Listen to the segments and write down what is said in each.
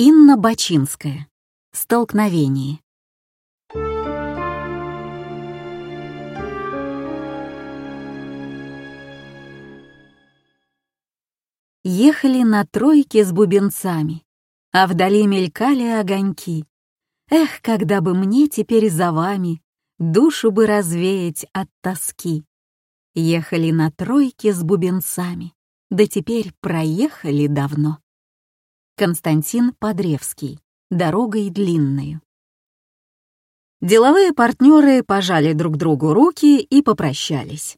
Инна Бачинская. Столкновение. Ехали на тройке с бубенцами, а вдали мелькали огоньки. Эх, когда бы мне теперь за вами душу бы развеять от тоски. Ехали на тройке с бубенцами, да теперь проехали давно. Константин Подревский. Дорогой длинной. Деловые партнеры пожали друг другу руки и попрощались.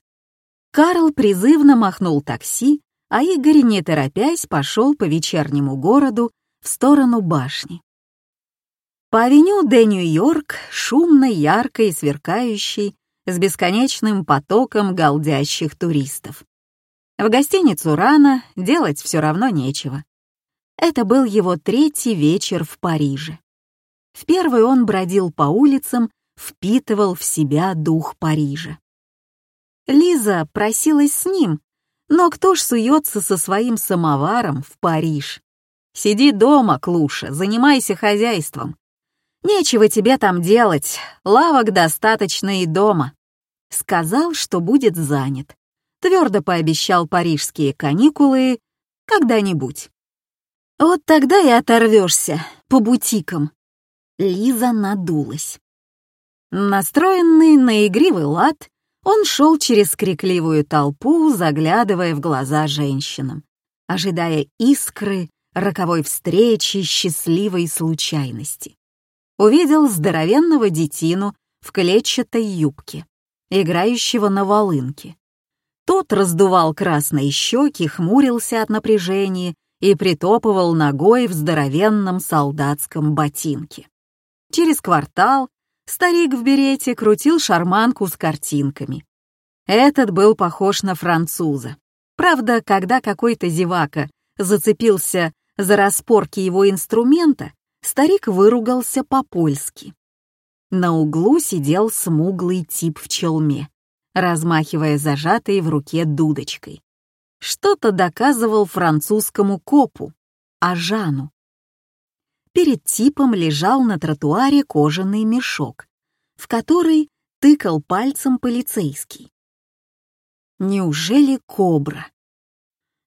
Карл призывно махнул такси, а Игорь, не торопясь, пошел по вечернему городу в сторону башни. По авеню де Нью-Йорк, шумной, яркой и сверкающей, с бесконечным потоком галдящих туристов. В гостиницу рано, делать все равно нечего. Это был его третий вечер в Париже. В первый он бродил по улицам, впитывал в себя дух Парижа. Лиза просилась с ним, но кто ж суется со своим самоваром в Париж? Сиди дома, Клуша, занимайся хозяйством. Нечего тебе там делать, лавок достаточно и дома. Сказал, что будет занят. Твердо пообещал парижские каникулы когда-нибудь. Вот тогда и оторвешься по бутикам. Лиза надулась. Настроенный на игривый лад, он шел через крикливую толпу, заглядывая в глаза женщинам, ожидая искры, роковой встречи, счастливой случайности. Увидел здоровенного детину в клетчатой юбке, играющего на волынке. Тот раздувал красные щеки, хмурился от напряжения и притопывал ногой в здоровенном солдатском ботинке. Через квартал старик в берете крутил шарманку с картинками. Этот был похож на француза. Правда, когда какой-то зевака зацепился за распорки его инструмента, старик выругался по-польски. На углу сидел смуглый тип в челме, размахивая зажатой в руке дудочкой что-то доказывал французскому копу, а Жану. Перед типом лежал на тротуаре кожаный мешок, в который тыкал пальцем полицейский. Неужели кобра?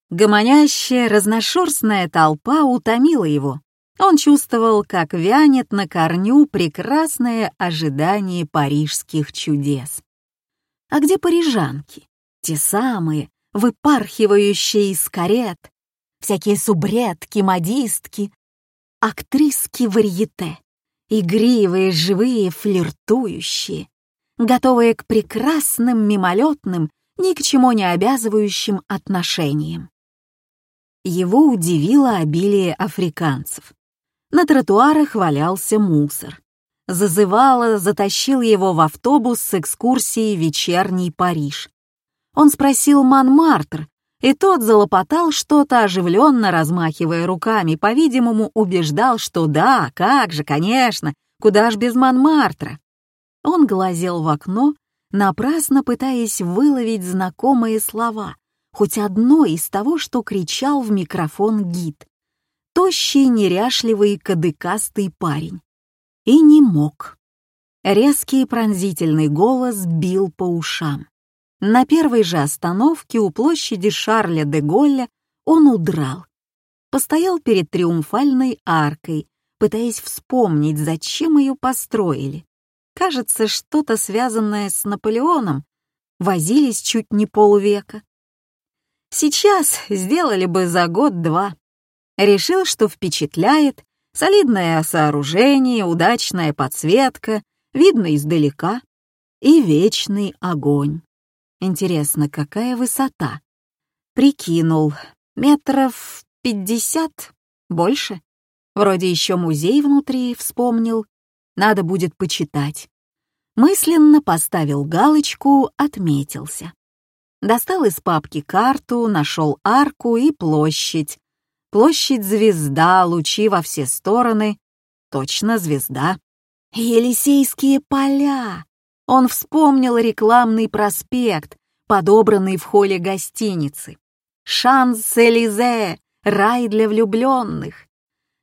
Гомонящая разношерстная толпа утомила его. Он чувствовал, как вянет на корню прекрасное ожидание парижских чудес. А где парижанки? Те самые, выпархивающие из карет, всякие субредки, модистки, актриски варьете, игривые, живые, флиртующие, готовые к прекрасным, мимолетным, ни к чему не обязывающим отношениям. Его удивило обилие африканцев. На тротуарах валялся мусор. Зазывало, затащил его в автобус с экскурсией «Вечерний Париж», он спросил Манмартр, и тот залопотал что-то, оживленно размахивая руками, по-видимому, убеждал, что да, как же, конечно, куда ж без Манмартра. Он глазел в окно, напрасно пытаясь выловить знакомые слова, хоть одно из того, что кричал в микрофон гид. Тощий, неряшливый, кадыкастый парень. И не мог. Резкий пронзительный голос бил по ушам. На первой же остановке у площади Шарля де Голля он удрал. Постоял перед триумфальной аркой, пытаясь вспомнить, зачем ее построили. Кажется, что-то связанное с Наполеоном. Возились чуть не полвека. Сейчас сделали бы за год-два. Решил, что впечатляет, солидное сооружение, удачная подсветка, видно издалека и вечный огонь. Интересно, какая высота? Прикинул. Метров пятьдесят? Больше? Вроде еще музей внутри вспомнил. Надо будет почитать. Мысленно поставил галочку, отметился. Достал из папки карту, нашел арку и площадь. Площадь звезда, лучи во все стороны. Точно звезда. Елисейские поля. Он вспомнил рекламный проспект, подобранный в холле гостиницы. «Шанс-Элизе! Рай для влюбленных!»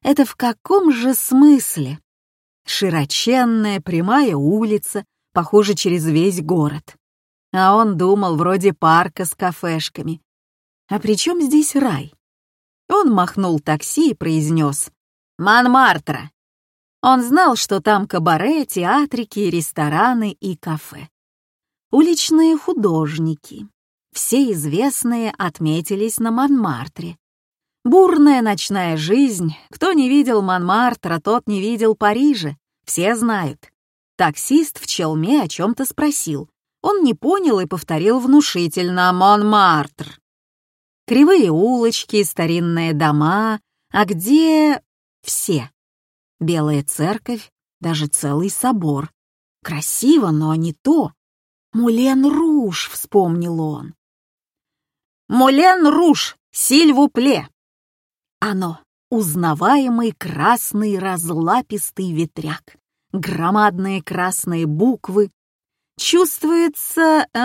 Это в каком же смысле? Широченная прямая улица, похоже, через весь город. А он думал, вроде парка с кафешками. А при чем здесь рай? Он махнул такси и произнес «Монмартра». Он знал, что там кабаре, театрики, рестораны и кафе. Уличные художники. Все известные отметились на Монмартре. Бурная ночная жизнь. Кто не видел Монмартра, тот не видел Парижа. Все знают. Таксист в челме о чем-то спросил. Он не понял и повторил внушительно «Монмартр». Кривые улочки, старинные дома, а где все? Белая церковь, даже целый собор. Красиво, но не то. «Мулен Руж», — вспомнил он. «Мулен Руж, Сильвупле!» Оно, узнаваемый красный разлапистый ветряк, громадные красные буквы, чувствуется э,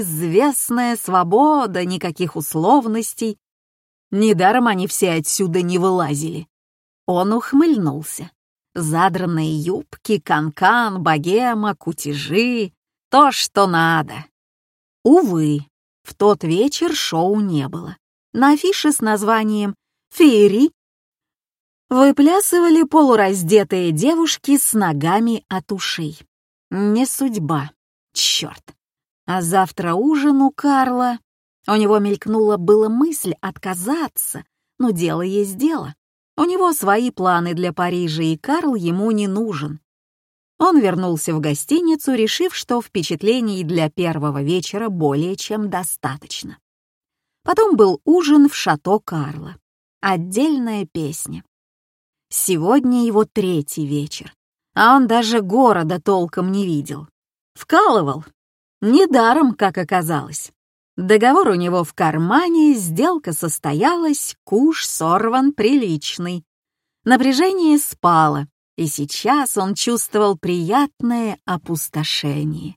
известная свобода, никаких условностей. Недаром они все отсюда не вылазили. Он ухмыльнулся. Задранные юбки, канкан, -кан, богема, кутежи — то, что надо. Увы, в тот вечер шоу не было. На афише с названием «Феери» выплясывали полураздетые девушки с ногами от ушей. Не судьба. Черт! А завтра ужин у Карла. У него мелькнула была мысль отказаться, но дело есть дело. У него свои планы для Парижа, и Карл ему не нужен. Он вернулся в гостиницу, решив, что впечатлений для первого вечера более чем достаточно. Потом был ужин в шато Карла. Отдельная песня. Сегодня его третий вечер, а он даже города толком не видел. Вкалывал. Недаром, как оказалось. Договор у него в кармане, сделка состоялась, куш сорван приличный. Напряжение спало, и сейчас он чувствовал приятное опустошение.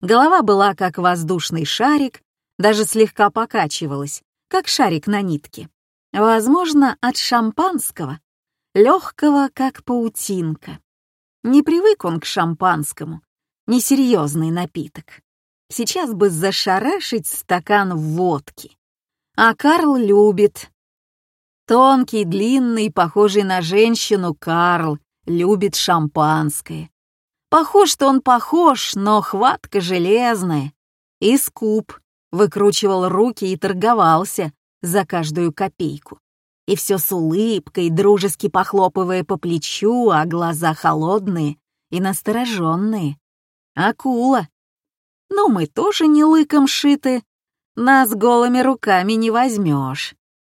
Голова была как воздушный шарик, даже слегка покачивалась, как шарик на нитке. Возможно, от шампанского, легкого, как паутинка. Не привык он к шампанскому, несерьезный напиток. Сейчас бы зашарашить стакан водки. А Карл любит. Тонкий, длинный, похожий на женщину Карл любит шампанское. Похож-то он похож, но хватка железная. И скуп, выкручивал руки и торговался за каждую копейку. И все с улыбкой, дружески похлопывая по плечу, а глаза холодные и настороженные. Акула. Но мы тоже не лыком шиты. Нас голыми руками не возьмешь.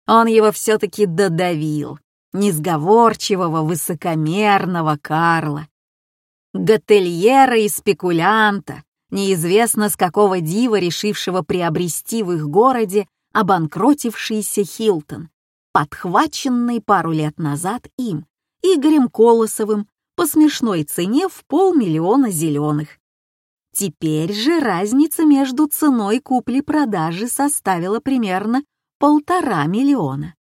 Он его все-таки додавил. Несговорчивого, высокомерного Карла. Готельера и спекулянта, неизвестно с какого дива решившего приобрести в их городе обанкротившийся Хилтон, подхваченный пару лет назад им, Игорем Колосовым, по смешной цене в полмиллиона зеленых. Теперь же разница между ценой купли-продажи составила примерно полтора миллиона.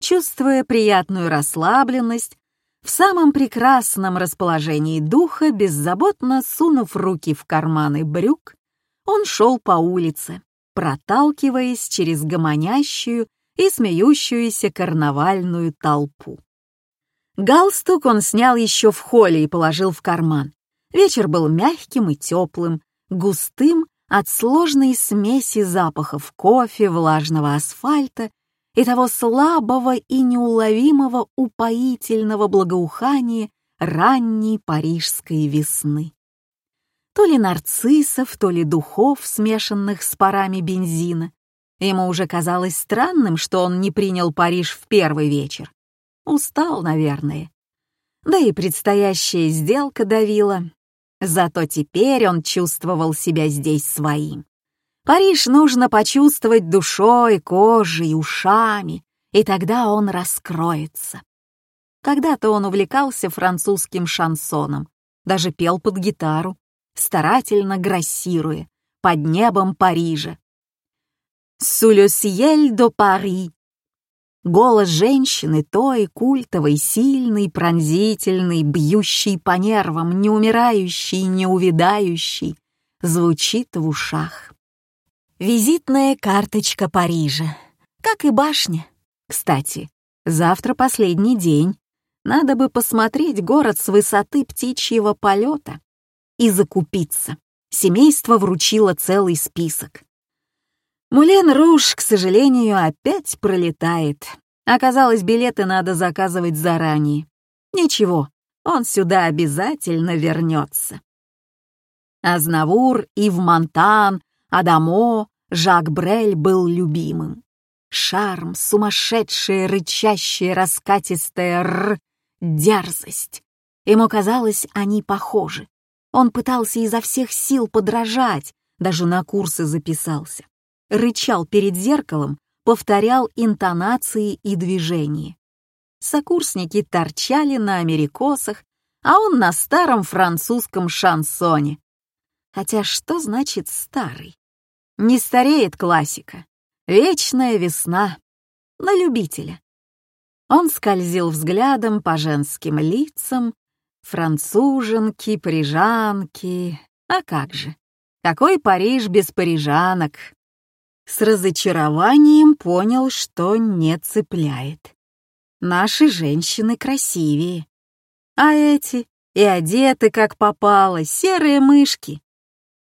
Чувствуя приятную расслабленность, в самом прекрасном расположении духа, беззаботно сунув руки в карманы брюк, он шел по улице, проталкиваясь через гомонящую и смеющуюся карнавальную толпу. Галстук он снял еще в холле и положил в карман. Вечер был мягким и теплым, густым от сложной смеси запахов кофе, влажного асфальта и того слабого и неуловимого упоительного благоухания ранней парижской весны. То ли нарциссов, то ли духов, смешанных с парами бензина. Ему уже казалось странным, что он не принял Париж в первый вечер. Устал, наверное. Да и предстоящая сделка давила, Зато теперь он чувствовал себя здесь своим. Париж нужно почувствовать душой, кожей, ушами, и тогда он раскроется. Когда-то он увлекался французским шансоном, даже пел под гитару, старательно грассируя под небом Парижа. «Sous le ciel de Paris». Голос женщины той, культовой, сильный, пронзительный, бьющий по нервам, неумирающий, неувидающий, звучит в ушах. Визитная карточка Парижа, как и башня. Кстати, завтра последний день. Надо бы посмотреть город с высоты птичьего полета и закупиться. Семейство вручило целый список. Мулен Руж, к сожалению, опять пролетает. Оказалось, билеты надо заказывать заранее. Ничего, он сюда обязательно вернется. Азнавур, Ив Монтан, Адамо, Жак Брель был любимым. Шарм, сумасшедшая, рычащая, раскатистая р, дерзость. Ему казалось, они похожи. Он пытался изо всех сил подражать, даже на курсы записался рычал перед зеркалом, повторял интонации и движения. Сокурсники торчали на америкосах, а он на старом французском шансоне. Хотя что значит старый? Не стареет классика. Вечная весна. На любителя. Он скользил взглядом по женским лицам, француженки, парижанки. А как же? Какой Париж без парижанок? С разочарованием понял, что не цепляет. Наши женщины красивее. А эти и одеты как попало, серые мышки.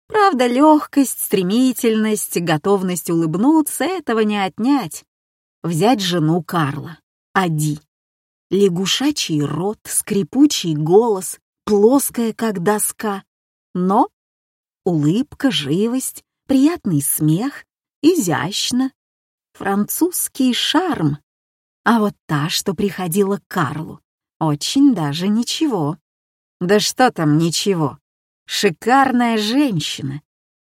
Правда, легкость, стремительность, готовность улыбнуться — этого не отнять. Взять жену Карла, Ади. Лягушачий рот, скрипучий голос, плоская, как доска. Но улыбка, живость, приятный смех изящно, французский шарм. А вот та, что приходила к Карлу, очень даже ничего. Да что там ничего. Шикарная женщина.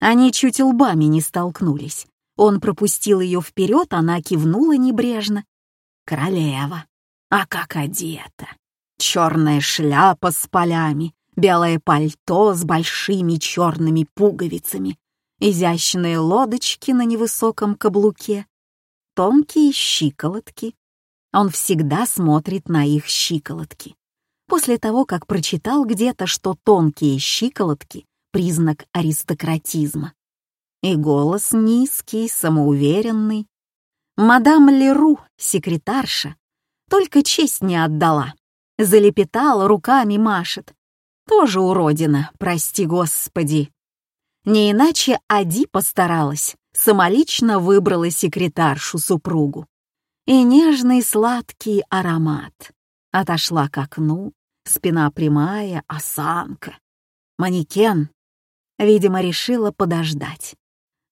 Они чуть лбами не столкнулись. Он пропустил ее вперед, она кивнула небрежно. Королева. А как одета. Черная шляпа с полями, белое пальто с большими черными пуговицами, изящные лодочки на невысоком каблуке, тонкие щиколотки. Он всегда смотрит на их щиколотки. После того, как прочитал где-то, что тонкие щиколотки — признак аристократизма. И голос низкий, самоуверенный. Мадам Леру, секретарша, только честь не отдала. Залепетала, руками машет. Тоже уродина, прости господи. Не иначе Ади постаралась, самолично выбрала секретаршу супругу. И нежный сладкий аромат. Отошла к окну, спина прямая, осанка. Манекен. Видимо, решила подождать.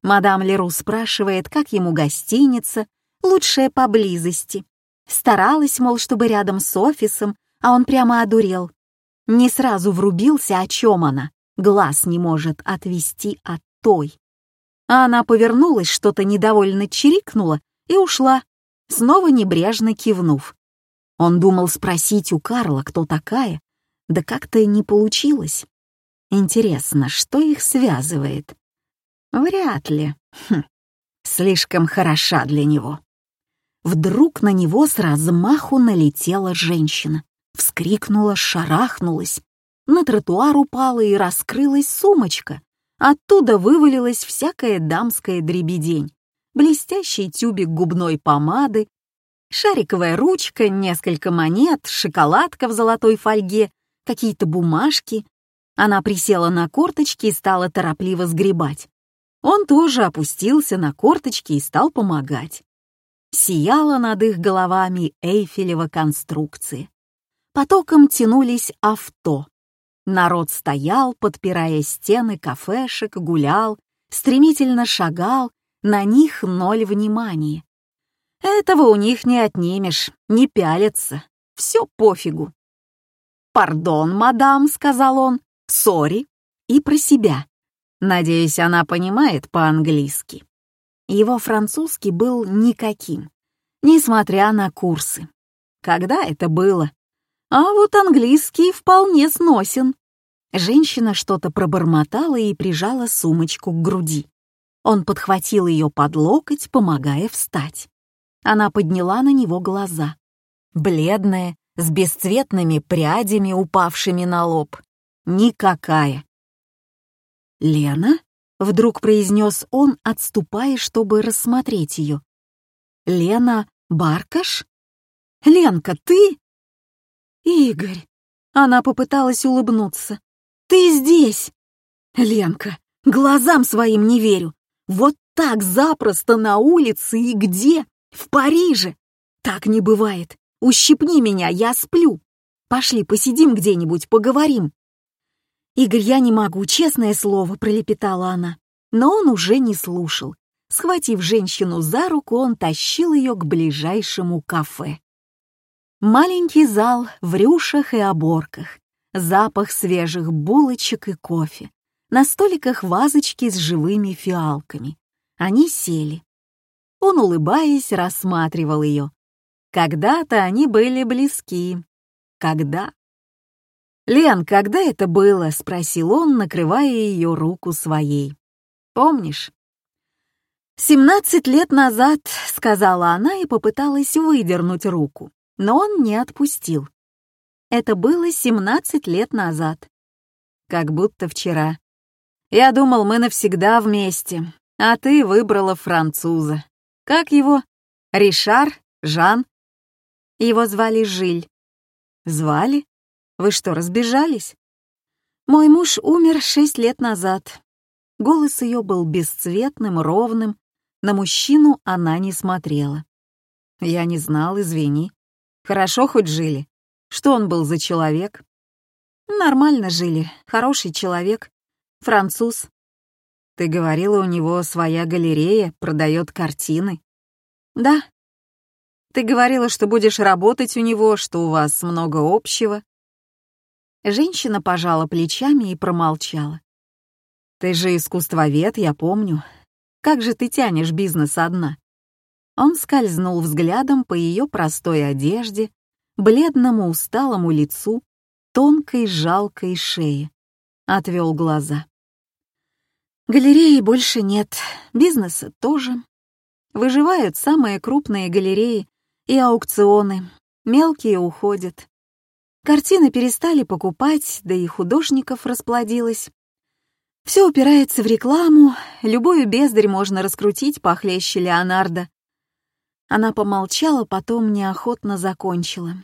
Мадам Леру спрашивает, как ему гостиница, лучшая поблизости. Старалась, мол, чтобы рядом с офисом, а он прямо одурел. Не сразу врубился, о чем она глаз не может отвести от той. А она повернулась, что-то недовольно чирикнула и ушла, снова небрежно кивнув. Он думал спросить у Карла, кто такая, да как-то не получилось. Интересно, что их связывает? Вряд ли. Хм. Слишком хороша для него. Вдруг на него с размаху налетела женщина. Вскрикнула, шарахнулась, на тротуар упала и раскрылась сумочка. Оттуда вывалилась всякая дамская дребедень. Блестящий тюбик губной помады, шариковая ручка, несколько монет, шоколадка в золотой фольге, какие-то бумажки. Она присела на корточки и стала торопливо сгребать. Он тоже опустился на корточки и стал помогать. Сияла над их головами Эйфелева конструкция. Потоком тянулись авто. Народ стоял, подпирая стены кафешек, гулял, стремительно шагал, на них ноль внимания. Этого у них не отнимешь, не пялятся, все пофигу. «Пардон, мадам», — сказал он, — «сори», и про себя. Надеюсь, она понимает по-английски. Его французский был никаким, несмотря на курсы. Когда это было? А вот английский вполне сносен. Женщина что-то пробормотала и прижала сумочку к груди. Он подхватил ее под локоть, помогая встать. Она подняла на него глаза. Бледная, с бесцветными прядями, упавшими на лоб. Никакая. «Лена?» — вдруг произнес он, отступая, чтобы рассмотреть ее. «Лена Баркаш? Ленка, ты?» «Игорь!» — она попыталась улыбнуться. «Ты здесь!» «Ленка, глазам своим не верю! Вот так запросто на улице и где? В Париже! Так не бывает! Ущипни меня, я сплю! Пошли посидим где-нибудь, поговорим!» «Игорь, я не могу, честное слово», — пролепетала она. Но он уже не слушал. Схватив женщину за руку, он тащил ее к ближайшему кафе. Маленький зал в рюшах и оборках, запах свежих булочек и кофе. На столиках вазочки с живыми фиалками. Они сели. Он, улыбаясь, рассматривал ее. Когда-то они были близки. Когда? «Лен, когда это было?» — спросил он, накрывая ее руку своей. «Помнишь?» «Семнадцать лет назад», — сказала она и попыталась выдернуть руку, но он не отпустил. Это было семнадцать лет назад. Как будто вчера. Я думал, мы навсегда вместе, а ты выбрала француза. Как его? Ришар? Жан? Его звали Жиль. Звали? Вы что, разбежались? Мой муж умер шесть лет назад. Голос ее был бесцветным, ровным. На мужчину она не смотрела. Я не знал, извини. Хорошо хоть жили. Что он был за человек? Нормально жили, хороший человек. Француз. Ты говорила, у него своя галерея, продает картины. Да. Ты говорила, что будешь работать у него, что у вас много общего. Женщина пожала плечами и промолчала. Ты же искусствовед, я помню. Как же ты тянешь бизнес одна? Он скользнул взглядом по ее простой одежде, бледному усталому лицу, тонкой жалкой шее. Отвел глаза. Галереи больше нет, бизнеса тоже. Выживают самые крупные галереи и аукционы, мелкие уходят. Картины перестали покупать, да и художников расплодилось. Все упирается в рекламу, любую бездарь можно раскрутить похлеще Леонардо. Она помолчала, потом неохотно закончила.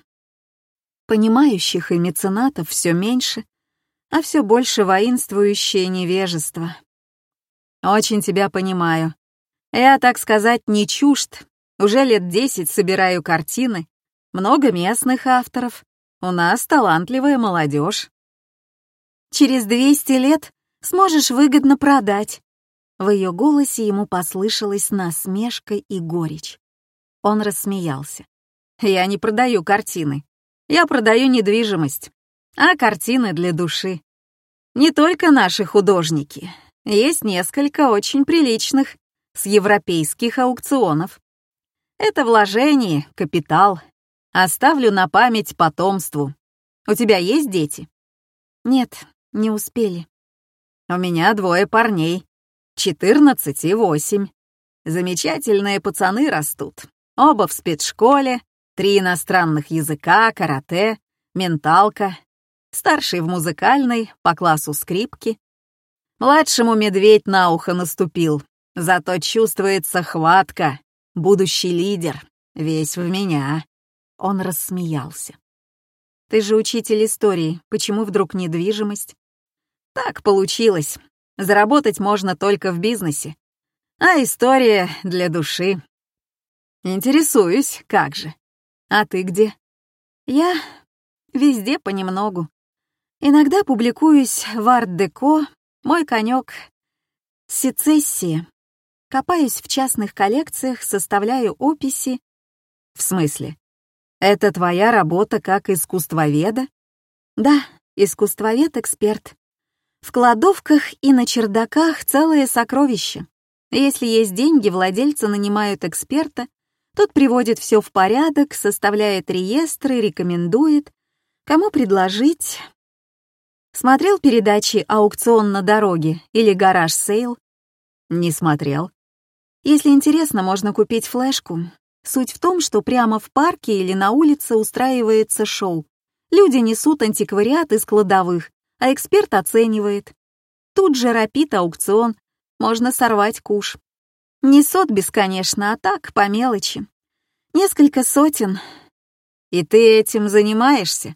Понимающих и меценатов все меньше, а все больше воинствующее невежество. Очень тебя понимаю. Я, так сказать, не чужд. Уже лет десять собираю картины. Много местных авторов. У нас талантливая молодежь. Через двести лет сможешь выгодно продать. В ее голосе ему послышалась насмешка и горечь. Он рассмеялся. «Я не продаю картины. Я продаю недвижимость, а картины для души. Не только наши художники, есть несколько очень приличных с европейских аукционов. Это вложение, капитал. Оставлю на память потомству. У тебя есть дети? Нет, не успели. У меня двое парней. 14 и 8. Замечательные пацаны растут. Оба в спецшколе, три иностранных языка, карате, менталка. Старший в музыкальной, по классу скрипки. Младшему медведь на ухо наступил, зато чувствуется хватка, будущий лидер, весь в меня. Он рассмеялся. Ты же учитель истории, почему вдруг недвижимость? Так получилось. Заработать можно только в бизнесе. А история для души. Интересуюсь, как же. А ты где? Я везде понемногу. Иногда публикуюсь в арт-деко, мой конек — сецессия. Копаюсь в частных коллекциях, составляю описи. В смысле? Это твоя работа как искусствоведа? Да, искусствовед-эксперт. В кладовках и на чердаках целое сокровище. Если есть деньги, владельцы нанимают эксперта, тот приводит все в порядок, составляет реестры, рекомендует, кому предложить, Смотрел передачи «Аукцион на дороге» или «Гараж Сейл»? Не смотрел. Если интересно, можно купить флешку. Суть в том, что прямо в парке или на улице устраивается шоу. Люди несут антиквариат из кладовых, а эксперт оценивает. Тут же рапит аукцион, можно сорвать куш. Не сотбис, конечно, а так, по мелочи. Несколько сотен. И ты этим занимаешься?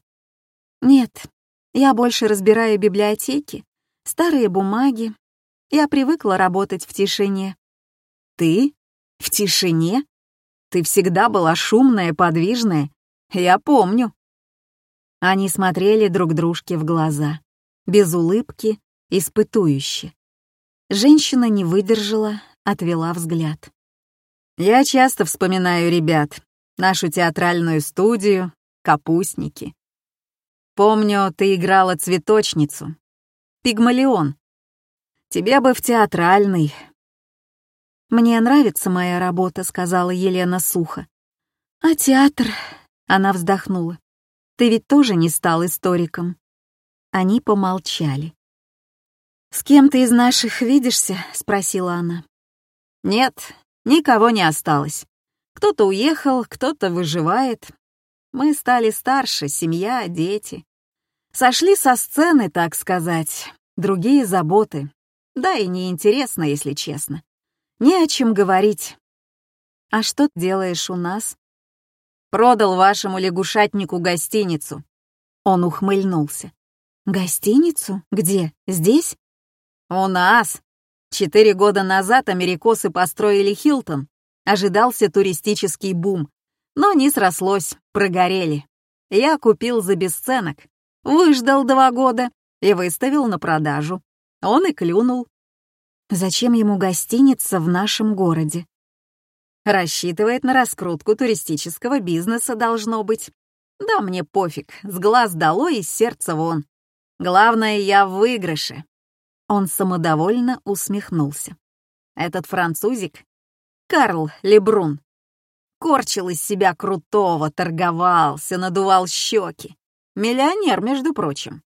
Нет, я больше разбираю библиотеки, старые бумаги. Я привыкла работать в тишине. Ты? В тишине? Ты всегда была шумная, подвижная. Я помню. Они смотрели друг дружке в глаза, без улыбки, испытующе. Женщина не выдержала, отвела взгляд. «Я часто вспоминаю ребят, нашу театральную студию, капустники. Помню, ты играла цветочницу. Пигмалион. Тебе бы в театральный». «Мне нравится моя работа», — сказала Елена сухо. «А театр?» — она вздохнула. Ты ведь тоже не стал историком». Они помолчали. «С кем ты из наших видишься?» — спросила она. «Нет, никого не осталось. Кто-то уехал, кто-то выживает. Мы стали старше, семья, дети. Сошли со сцены, так сказать. Другие заботы. Да и неинтересно, если честно. Не о чем говорить. А что ты делаешь у нас? Продал вашему лягушатнику гостиницу». Он ухмыльнулся. «Гостиницу? Где? Здесь?» «У нас. Четыре года назад америкосы построили Хилтон. Ожидался туристический бум. Но не срослось, прогорели. Я купил за бесценок. Выждал два года и выставил на продажу. Он и клюнул. Зачем ему гостиница в нашем городе? Рассчитывает на раскрутку туристического бизнеса, должно быть. Да мне пофиг, с глаз долой и сердца вон. Главное, я в выигрыше. Он самодовольно усмехнулся. Этот французик, Карл Лебрун, корчил из себя крутого, торговался, надувал щеки. Миллионер, между прочим.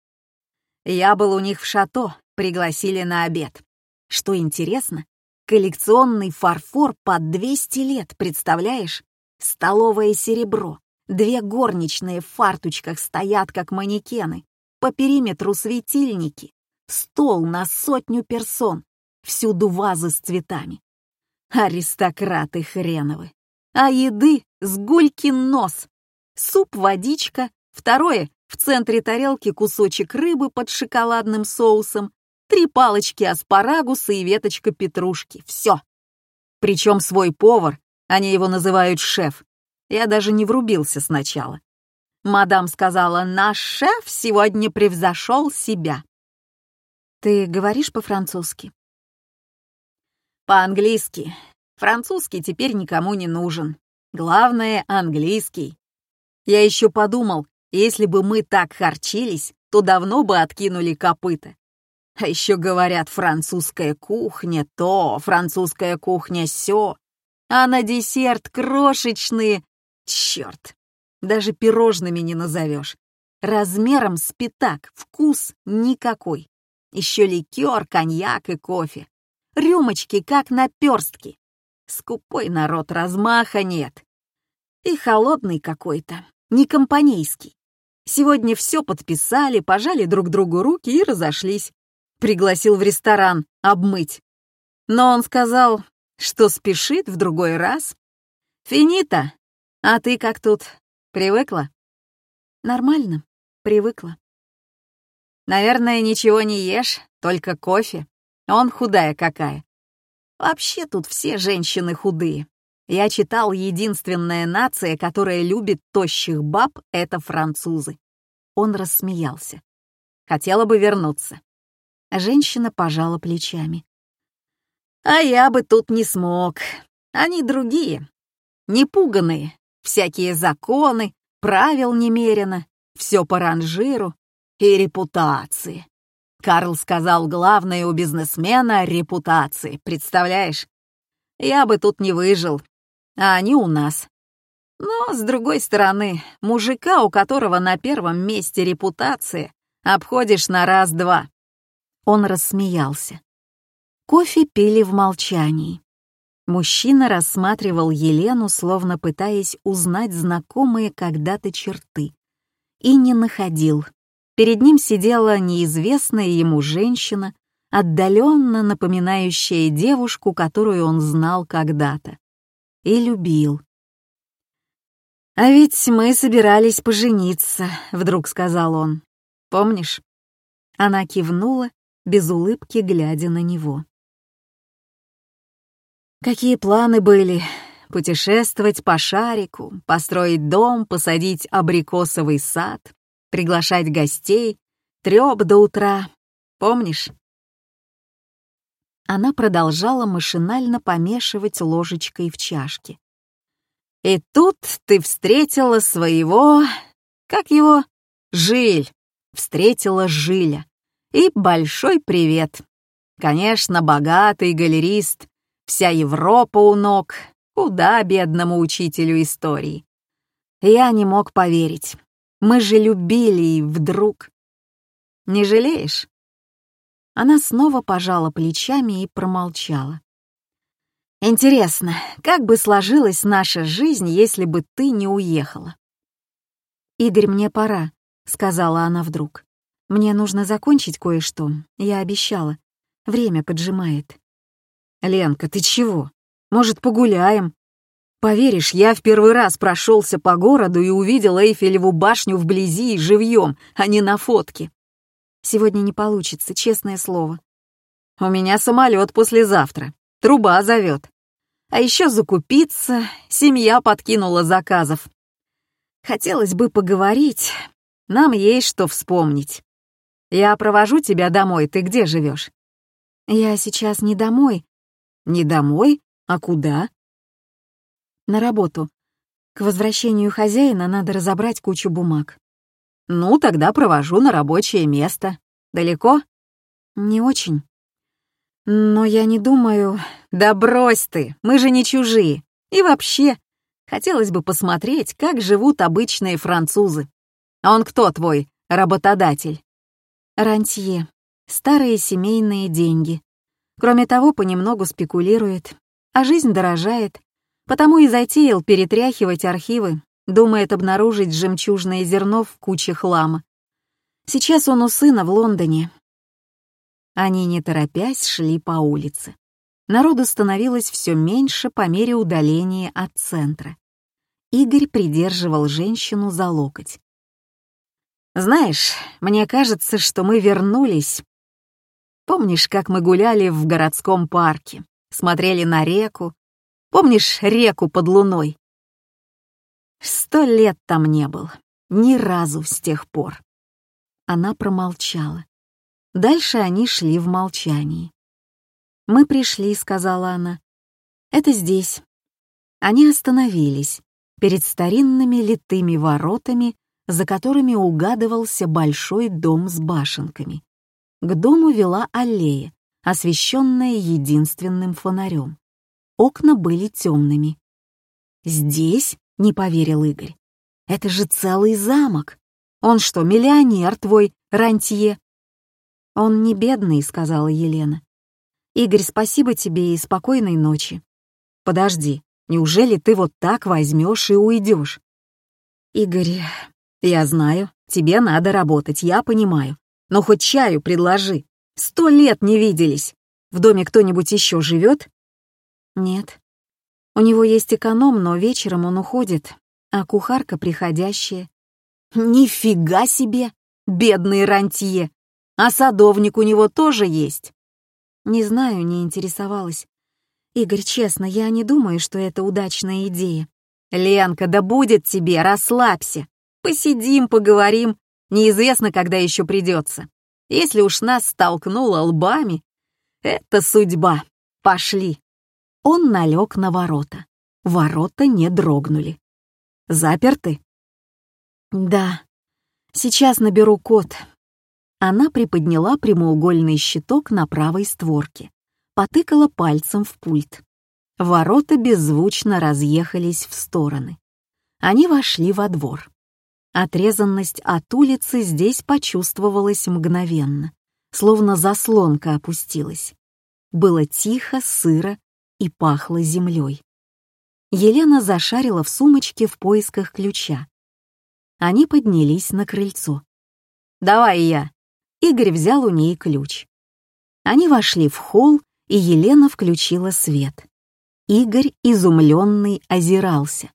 Я был у них в шато, пригласили на обед. Что интересно, Коллекционный фарфор под 200 лет, представляешь? Столовое серебро. Две горничные в фарточках стоят, как манекены. По периметру светильники. Стол на сотню персон. Всюду вазы с цветами. Аристократы хреновы. А еды с гулькин нос. Суп, водичка. Второе — в центре тарелки кусочек рыбы под шоколадным соусом Три палочки аспарагуса и веточка петрушки. Все. Причем свой повар, они его называют шеф. Я даже не врубился сначала. Мадам сказала, наш шеф сегодня превзошел себя. Ты говоришь по-французски? По-английски. Французский теперь никому не нужен. Главное — английский. Я еще подумал, если бы мы так харчились, то давно бы откинули копыта. А еще говорят, французская кухня то, французская кухня сё, а на десерт крошечные... Черт, даже пирожными не назовешь. Размером с пятак, вкус никакой. Еще ликер, коньяк и кофе. Рюмочки, как наперстки. Скупой народ, размаха нет. И холодный какой-то, не компанейский. Сегодня все подписали, пожали друг другу руки и разошлись пригласил в ресторан обмыть. Но он сказал, что спешит в другой раз. Финита. А ты как тут? Привыкла? Нормально, привыкла. Наверное, ничего не ешь, только кофе. Он худая какая. Вообще тут все женщины худые. Я читал, единственная нация, которая любит тощих баб, это французы. Он рассмеялся. Хотела бы вернуться. Женщина пожала плечами. «А я бы тут не смог. Они другие. Непуганные. Всякие законы, правил немерено, все по ранжиру и репутации. Карл сказал, главное у бизнесмена — репутации, представляешь? Я бы тут не выжил, а они у нас. Но, с другой стороны, мужика, у которого на первом месте репутация, обходишь на раз-два. Он рассмеялся. Кофе пили в молчании. Мужчина рассматривал Елену, словно пытаясь узнать знакомые когда-то черты, и не находил. Перед ним сидела неизвестная ему женщина, отдаленно напоминающая девушку, которую он знал когда-то. И любил. «А ведь мы собирались пожениться», — вдруг сказал он. «Помнишь?» Она кивнула, без улыбки глядя на него. Какие планы были? Путешествовать по шарику, построить дом, посадить абрикосовый сад, приглашать гостей, трёп до утра. Помнишь? Она продолжала машинально помешивать ложечкой в чашке. И тут ты встретила своего... Как его? Жиль. Встретила Жиля. И большой привет. Конечно, богатый галерист, Вся Европа у ног. Куда бедному учителю истории? Я не мог поверить. Мы же любили, и вдруг... Не жалеешь? Она снова пожала плечами и промолчала. Интересно, как бы сложилась наша жизнь, если бы ты не уехала? «Игорь, мне пора», — сказала она вдруг. «Мне нужно закончить кое-что, я обещала. Время поджимает». «Ленка, ты чего? Может, погуляем?» Поверишь, я в первый раз прошелся по городу и увидел Эйфелеву башню вблизи и живьем, а не на фотке. Сегодня не получится, честное слово. У меня самолет послезавтра. Труба зовет. А еще закупиться, семья подкинула заказов. Хотелось бы поговорить, нам есть что вспомнить. Я провожу тебя домой, ты где живешь? Я сейчас не домой, не домой? А куда? На работу. К возвращению хозяина надо разобрать кучу бумаг. Ну, тогда провожу на рабочее место. Далеко? Не очень. Но я не думаю... Да брось ты, мы же не чужие. И вообще, хотелось бы посмотреть, как живут обычные французы. А он кто твой работодатель? Рантье. Старые семейные деньги. Кроме того, понемногу спекулирует, а жизнь дорожает, потому и затеял перетряхивать архивы, думает обнаружить жемчужное зерно в куче хлама. Сейчас он у сына в Лондоне. Они, не торопясь, шли по улице. Народу становилось все меньше по мере удаления от центра. Игорь придерживал женщину за локоть. «Знаешь, мне кажется, что мы вернулись Помнишь, как мы гуляли в городском парке, смотрели на реку? Помнишь реку под луной? Сто лет там не был, ни разу с тех пор. Она промолчала. Дальше они шли в молчании. «Мы пришли», — сказала она. «Это здесь». Они остановились перед старинными литыми воротами, за которыми угадывался большой дом с башенками. К дому вела аллея, освещенная единственным фонарем. Окна были темными. «Здесь?» — не поверил Игорь. «Это же целый замок! Он что, миллионер твой, рантье?» «Он не бедный», — сказала Елена. «Игорь, спасибо тебе и спокойной ночи». «Подожди, неужели ты вот так возьмешь и уйдешь?» «Игорь, я знаю, тебе надо работать, я понимаю. Но хоть чаю предложи. Сто лет не виделись. В доме кто-нибудь еще живет? Нет. У него есть эконом, но вечером он уходит, а кухарка приходящая. Нифига себе! Бедный рантье! А садовник у него тоже есть? Не знаю, не интересовалась. Игорь, честно, я не думаю, что это удачная идея. Ленка, да будет тебе, расслабься. Посидим, поговорим, Неизвестно, когда еще придется. Если уж нас столкнуло лбами, это судьба. Пошли. Он налег на ворота. Ворота не дрогнули. Заперты? Да. Сейчас наберу код. Она приподняла прямоугольный щиток на правой створке, потыкала пальцем в пульт. Ворота беззвучно разъехались в стороны. Они вошли во двор. Отрезанность от улицы здесь почувствовалась мгновенно, словно заслонка опустилась. Было тихо, сыро, и пахло землей. Елена зашарила в сумочке в поисках ключа. Они поднялись на крыльцо. «Давай я!» Игорь взял у ней ключ. Они вошли в холл, и Елена включила свет. Игорь, изумленный, озирался.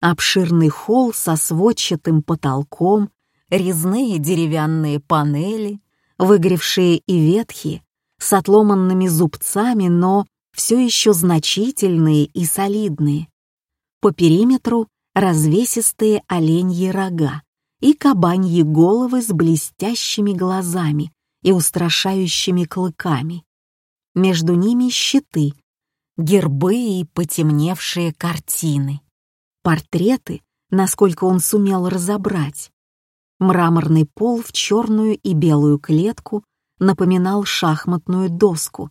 Обширный холл со сводчатым потолком, резные деревянные панели, выгоревшие и ветхие, с отломанными зубцами, но все еще значительные и солидные. По периметру развесистые оленьи рога и кабаньи головы с блестящими глазами и устрашающими клыками. Между ними щиты, гербы и потемневшие картины. Портреты, насколько он сумел разобрать. Мраморный пол в черную и белую клетку напоминал шахматную доску.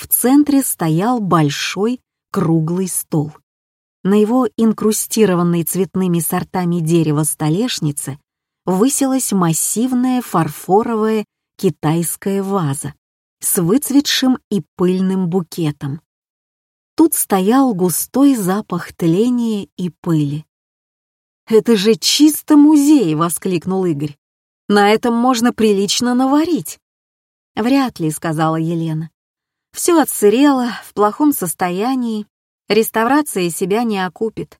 В центре стоял большой круглый стол. На его инкрустированной цветными сортами дерева столешнице высилась массивная фарфоровая китайская ваза с выцветшим и пыльным букетом. Тут стоял густой запах тления и пыли. «Это же чисто музей!» — воскликнул Игорь. «На этом можно прилично наварить». «Вряд ли», — сказала Елена. «Все отсырело, в плохом состоянии, реставрация себя не окупит.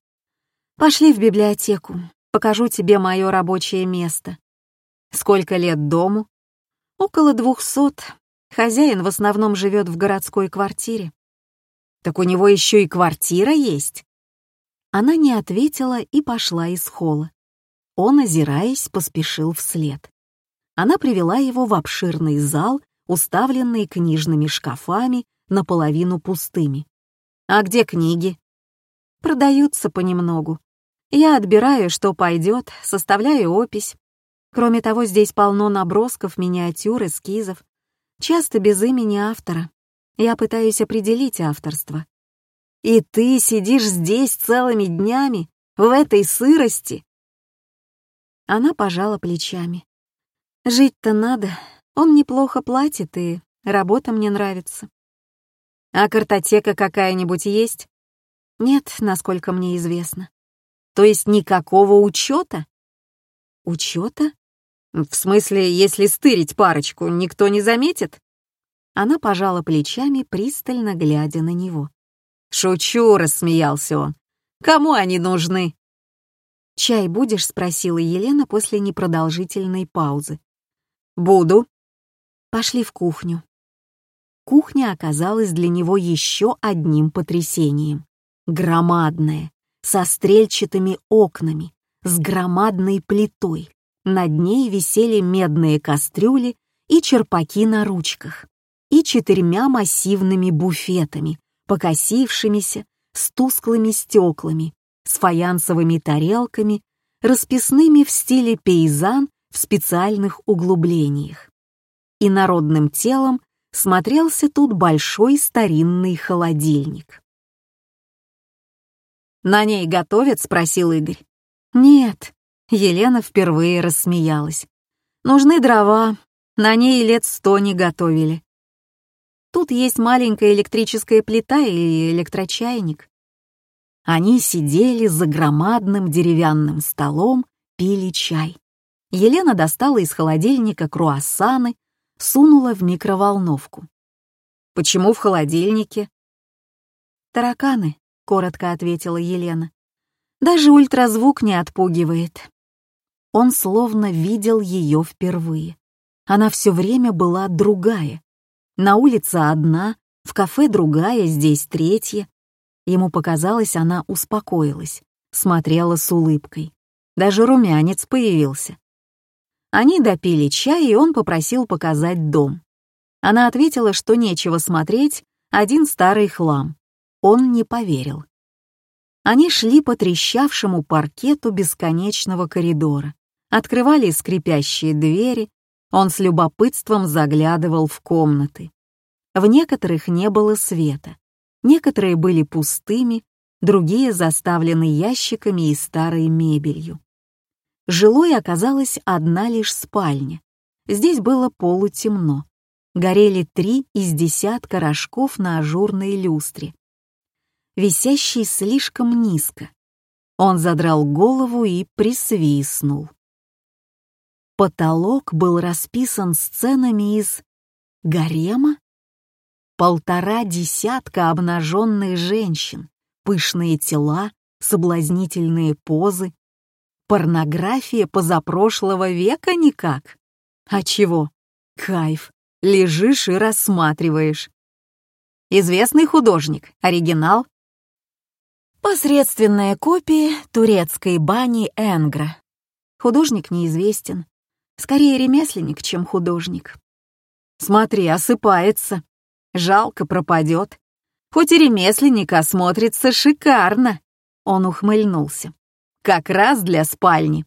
Пошли в библиотеку, покажу тебе мое рабочее место. Сколько лет дому? Около двухсот. Хозяин в основном живет в городской квартире. Так у него еще и квартира есть. Она не ответила и пошла из холла. Он, озираясь, поспешил вслед. Она привела его в обширный зал, уставленный книжными шкафами, наполовину пустыми. «А где книги?» «Продаются понемногу. Я отбираю, что пойдет, составляю опись. Кроме того, здесь полно набросков, миниатюр, эскизов. Часто без имени автора. Я пытаюсь определить авторство. И ты сидишь здесь целыми днями, в этой сырости?» Она пожала плечами. «Жить-то надо. Он неплохо платит, и работа мне нравится». «А картотека какая-нибудь есть?» «Нет, насколько мне известно». «То есть никакого учета?» «Учета?» «В смысле, если стырить парочку, никто не заметит?» Она пожала плечами, пристально глядя на него. «Шучу», — рассмеялся он. «Кому они нужны?» «Чай будешь?» — спросила Елена после непродолжительной паузы. «Буду». Пошли в кухню. Кухня оказалась для него еще одним потрясением. Громадная, со стрельчатыми окнами, с громадной плитой. Над ней висели медные кастрюли и черпаки на ручках, и четырьмя массивными буфетами, покосившимися, с тусклыми стеклами, с фаянсовыми тарелками, расписными в стиле пейзан в специальных углублениях. И народным телом смотрелся тут большой старинный холодильник. «На ней готовят?» — спросил Игорь. «Нет», — Елена впервые рассмеялась. «Нужны дрова, на ней лет сто не готовили. Тут есть маленькая электрическая плита и электрочайник. Они сидели за громадным деревянным столом, пили чай. Елена достала из холодильника круассаны, сунула в микроволновку. «Почему в холодильнике?» «Тараканы», — коротко ответила Елена. «Даже ультразвук не отпугивает». Он словно видел ее впервые. Она все время была другая, на улице одна, в кафе другая, здесь третья. Ему показалось, она успокоилась, смотрела с улыбкой. Даже румянец появился. Они допили чай, и он попросил показать дом. Она ответила, что нечего смотреть, один старый хлам. Он не поверил. Они шли по трещавшему паркету бесконечного коридора, открывали скрипящие двери, он с любопытством заглядывал в комнаты. В некоторых не было света, некоторые были пустыми, другие заставлены ящиками и старой мебелью. Жилой оказалась одна лишь спальня. Здесь было полутемно. Горели три из десятка рожков на ажурной люстре. висящий слишком низко. Он задрал голову и присвистнул. Потолок был расписан сценами из гарема. Полтора десятка обнаженных женщин, пышные тела, соблазнительные позы. Порнография позапрошлого века никак. А чего? Кайф. Лежишь и рассматриваешь. Известный художник, оригинал. Посредственная копия турецкой бани Энгра. Художник неизвестен. Скорее ремесленник, чем художник. Смотри, осыпается. Жалко, пропадет. Хоть и ремесленник, а смотрится шикарно. Он ухмыльнулся. Как раз для спальни.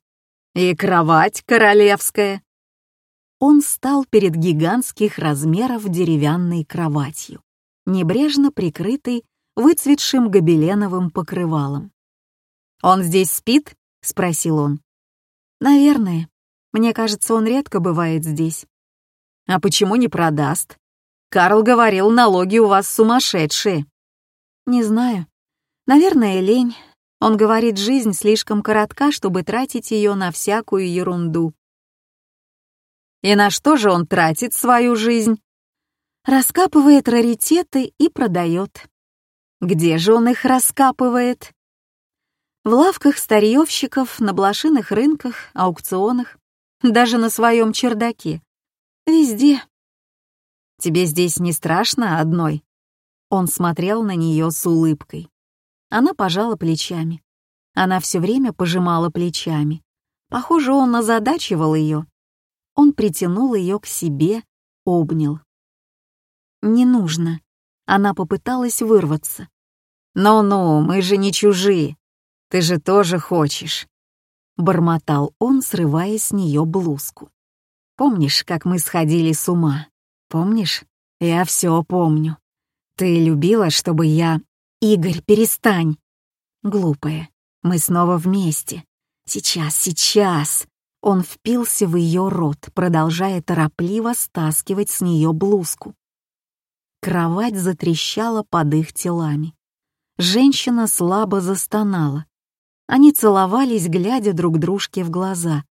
И кровать королевская. Он стал перед гигантских размеров деревянной кроватью, небрежно прикрытой выцветшим гобеленовым покрывалом. «Он здесь спит?» — спросил он. «Наверное. Мне кажется, он редко бывает здесь». «А почему не продаст? Карл говорил, налоги у вас сумасшедшие». «Не знаю. Наверное, лень. Он говорит, жизнь слишком коротка, чтобы тратить ее на всякую ерунду». «И на что же он тратит свою жизнь?» «Раскапывает раритеты и продает». «Где же он их раскапывает?» В лавках старьевщиков, на блошиных рынках, аукционах, даже на своем чердаке. Везде. Тебе здесь не страшно одной?» Он смотрел на нее с улыбкой. Она пожала плечами. Она все время пожимала плечами. Похоже, он озадачивал ее. Он притянул ее к себе, обнял. «Не нужно». Она попыталась вырваться. «Ну-ну, мы же не чужие. Ты же тоже хочешь», — бормотал он, срывая с нее блузку. «Помнишь, как мы сходили с ума? Помнишь? Я все помню. Ты любила, чтобы я... Игорь, перестань!» «Глупая, мы снова вместе. Сейчас, сейчас!» Он впился в ее рот, продолжая торопливо стаскивать с нее блузку. Кровать затрещала под их телами. Женщина слабо застонала. Они целовались, глядя друг дружке в глаза,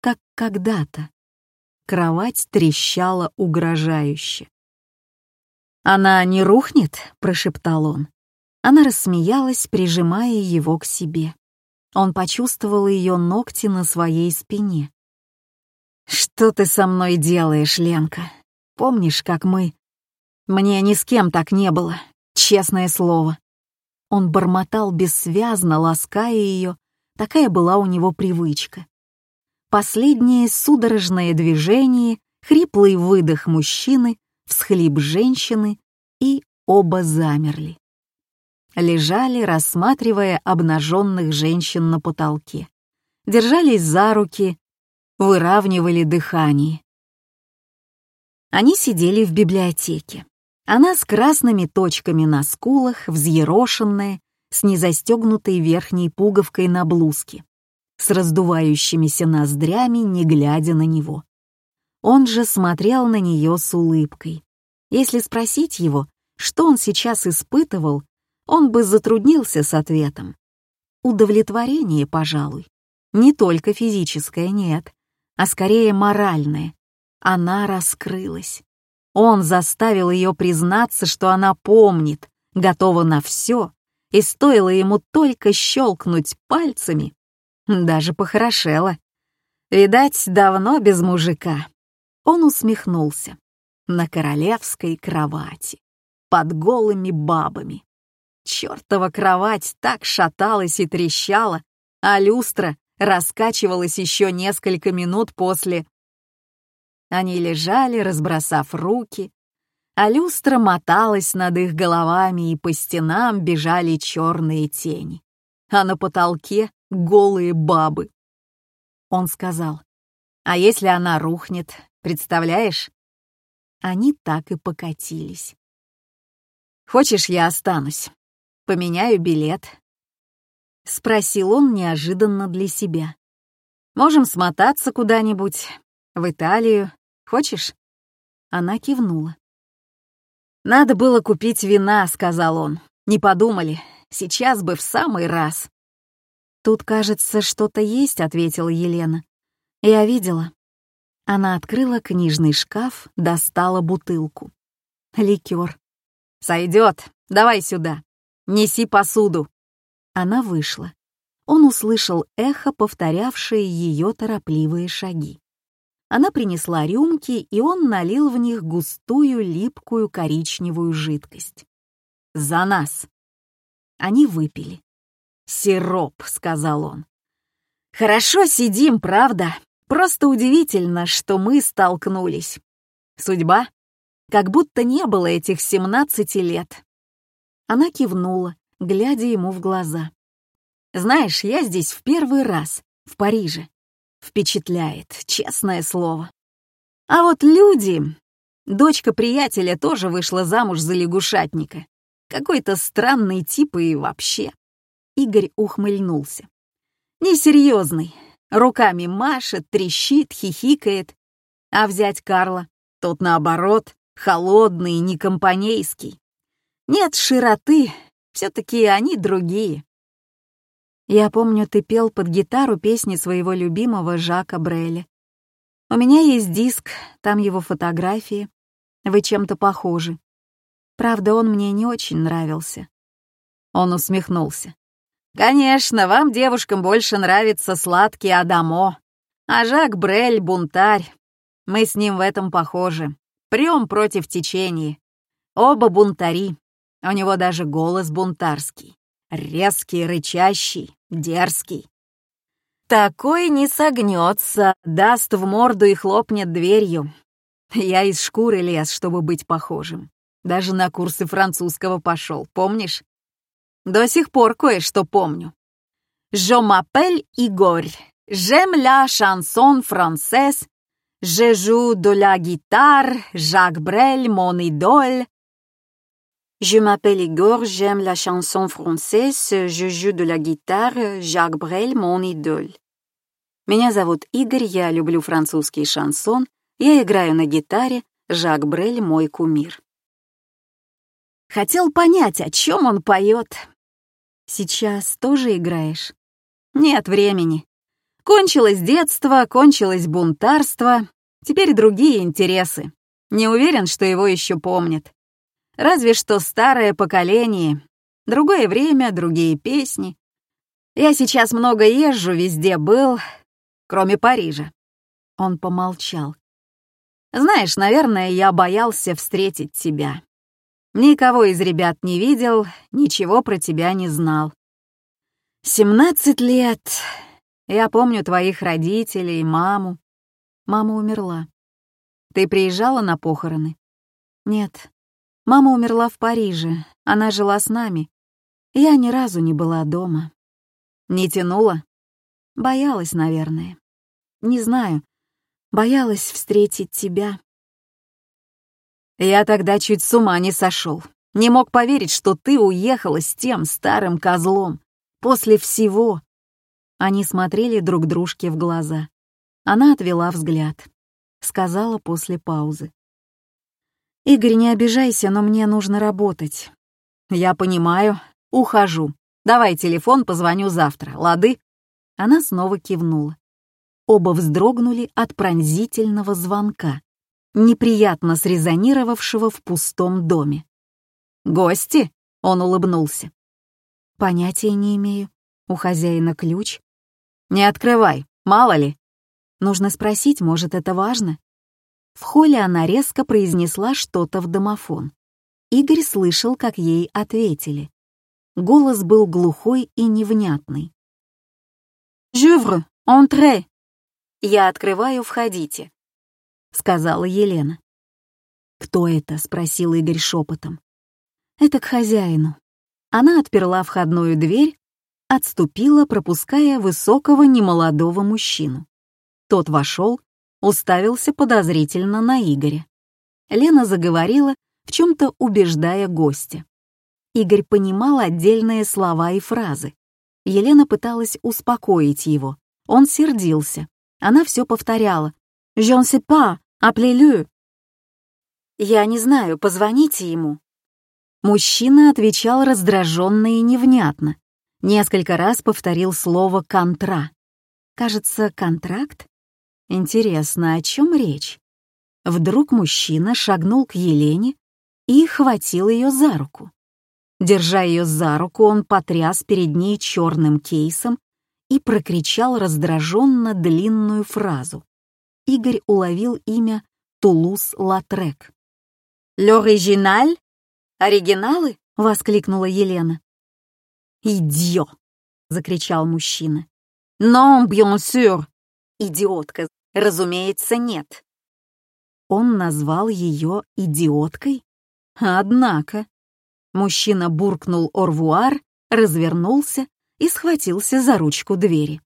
как когда-то. Кровать трещала угрожающе. «Она не рухнет?» — прошептал он. Она рассмеялась, прижимая его к себе. Он почувствовал ее ногти на своей спине. «Что ты со мной делаешь, Ленка? Помнишь, как мы...» «Мне ни с кем так не было, честное слово». Он бормотал бессвязно, лаская ее, такая была у него привычка. Последнее судорожное движение, хриплый выдох мужчины, всхлип женщины, и оба замерли. Лежали, рассматривая обнаженных женщин на потолке. Держались за руки, выравнивали дыхание. Они сидели в библиотеке. Она с красными точками на скулах, взъерошенная, с незастегнутой верхней пуговкой на блузке, с раздувающимися ноздрями, не глядя на него. Он же смотрел на нее с улыбкой. Если спросить его, что он сейчас испытывал, он бы затруднился с ответом. Удовлетворение, пожалуй. Не только физическое, нет, а скорее моральное. Она раскрылась. Он заставил ее признаться, что она помнит, готова на все, и стоило ему только щелкнуть пальцами, даже похорошела. Видать, давно без мужика. Он усмехнулся. На королевской кровати, под голыми бабами. Чёртова кровать так шаталась и трещала, а люстра раскачивалась еще несколько минут после они лежали, разбросав руки, а люстра моталась над их головами, и по стенам бежали черные тени, а на потолке голые бабы. Он сказал, «А если она рухнет, представляешь?» Они так и покатились. «Хочешь, я останусь? Поменяю билет?» — спросил он неожиданно для себя. «Можем смотаться куда-нибудь, в Италию. Хочешь?» Она кивнула. «Надо было купить вина», — сказал он. «Не подумали. сейчас бы в самый раз». «Тут, кажется, что-то есть», — ответила Елена. «Я видела». Она открыла книжный шкаф, достала бутылку. Ликер. «Сойдет. Давай сюда. Неси посуду». Она вышла. Он услышал эхо, повторявшее ее торопливые шаги. Она принесла рюмки, и он налил в них густую, липкую коричневую жидкость. «За нас!» Они выпили. «Сироп», — сказал он. «Хорошо сидим, правда? Просто удивительно, что мы столкнулись. Судьба? Как будто не было этих семнадцати лет». Она кивнула, глядя ему в глаза. «Знаешь, я здесь в первый раз, в Париже. Впечатляет, честное слово. А вот люди... Дочка приятеля тоже вышла замуж за лягушатника. Какой-то странный тип и вообще. Игорь ухмыльнулся. Несерьезный. Руками машет, трещит, хихикает. А взять Карла, тот наоборот, холодный, некомпанейский. Нет широты, все-таки они другие. Я помню, ты пел под гитару песни своего любимого Жака Бреля. У меня есть диск, там его фотографии. Вы чем-то похожи. Правда, он мне не очень нравился. Он усмехнулся. «Конечно, вам, девушкам, больше нравится сладкий Адамо, а Жак Брель — бунтарь. Мы с ним в этом похожи. Прём против течения. Оба бунтари. У него даже голос бунтарский. Резкий, рычащий, дерзкий. Такой не согнется, даст в морду и хлопнет дверью. Я из шкуры лез, чтобы быть похожим. Даже на курсы французского пошел, помнишь? До сих пор кое-что помню. «Je m'appelle Igor. J'aime la chanson française. Je joue de la guitare. Jacques Brel, mon idole. Je m'appelle Igor, j'aime la chanson française, je joue de la guitare, Jacques Brel, mon idole. Меня зовут Игорь, я люблю французский шансон, я играю на гитаре, Жак Брель — мой кумир. Хотел понять, о чем он поет. Сейчас тоже играешь? Нет времени. Кончилось детство, кончилось бунтарство, теперь другие интересы. Не уверен, что его еще помнят. Разве что старое поколение. Другое время, другие песни. Я сейчас много езжу, везде был, кроме Парижа. Он помолчал. Знаешь, наверное, я боялся встретить тебя. Никого из ребят не видел, ничего про тебя не знал. Семнадцать лет. Я помню твоих родителей, маму. Мама умерла. Ты приезжала на похороны? Нет. Мама умерла в Париже. Она жила с нами. Я ни разу не была дома. Не тянула? Боялась, наверное. Не знаю. Боялась встретить тебя. Я тогда чуть с ума не сошел. Не мог поверить, что ты уехала с тем старым козлом. После всего. Они смотрели друг дружке в глаза. Она отвела взгляд. Сказала после паузы. «Игорь, не обижайся, но мне нужно работать». «Я понимаю. Ухожу. Давай телефон, позвоню завтра, лады?» Она снова кивнула. Оба вздрогнули от пронзительного звонка неприятно срезонировавшего в пустом доме. «Гости?» — он улыбнулся. «Понятия не имею. У хозяина ключ. Не открывай, мало ли. Нужно спросить, может, это важно?» В холле она резко произнесла что-то в домофон. Игорь слышал, как ей ответили. Голос был глухой и невнятный. «Жювр, ентре!» «Я открываю, входите», сказала Елена. «Кто это?» — спросил Игорь шепотом. «Это к хозяину». Она отперла входную дверь, отступила, пропуская высокого немолодого мужчину. Тот вошел, уставился подозрительно на Игоря. Лена заговорила, в чем-то убеждая гостя. Игорь понимал отдельные слова и фразы. Елена пыталась успокоить его. Он сердился. Она все повторяла. «Je ne sais pas, Appelez-le!» «Я не знаю, позвоните ему». Мужчина отвечал раздраженно и невнятно. Несколько раз повторил слово «контра». Кажется, контракт? Интересно, о чем речь? Вдруг мужчина шагнул к Елене и хватил ее за руку. Держа ее за руку, он потряс перед ней черным кейсом и прокричал раздраженно длинную фразу. Игорь уловил имя Тулус-Латрек. «L'original? Оригиналы?» — воскликнула Елена. «Идио!» — закричал мужчина. «Non, bien sûr!» «Идиотка, разумеется, нет». Он назвал ее идиоткой? Однако. Мужчина буркнул орвуар, развернулся и схватился за ручку двери.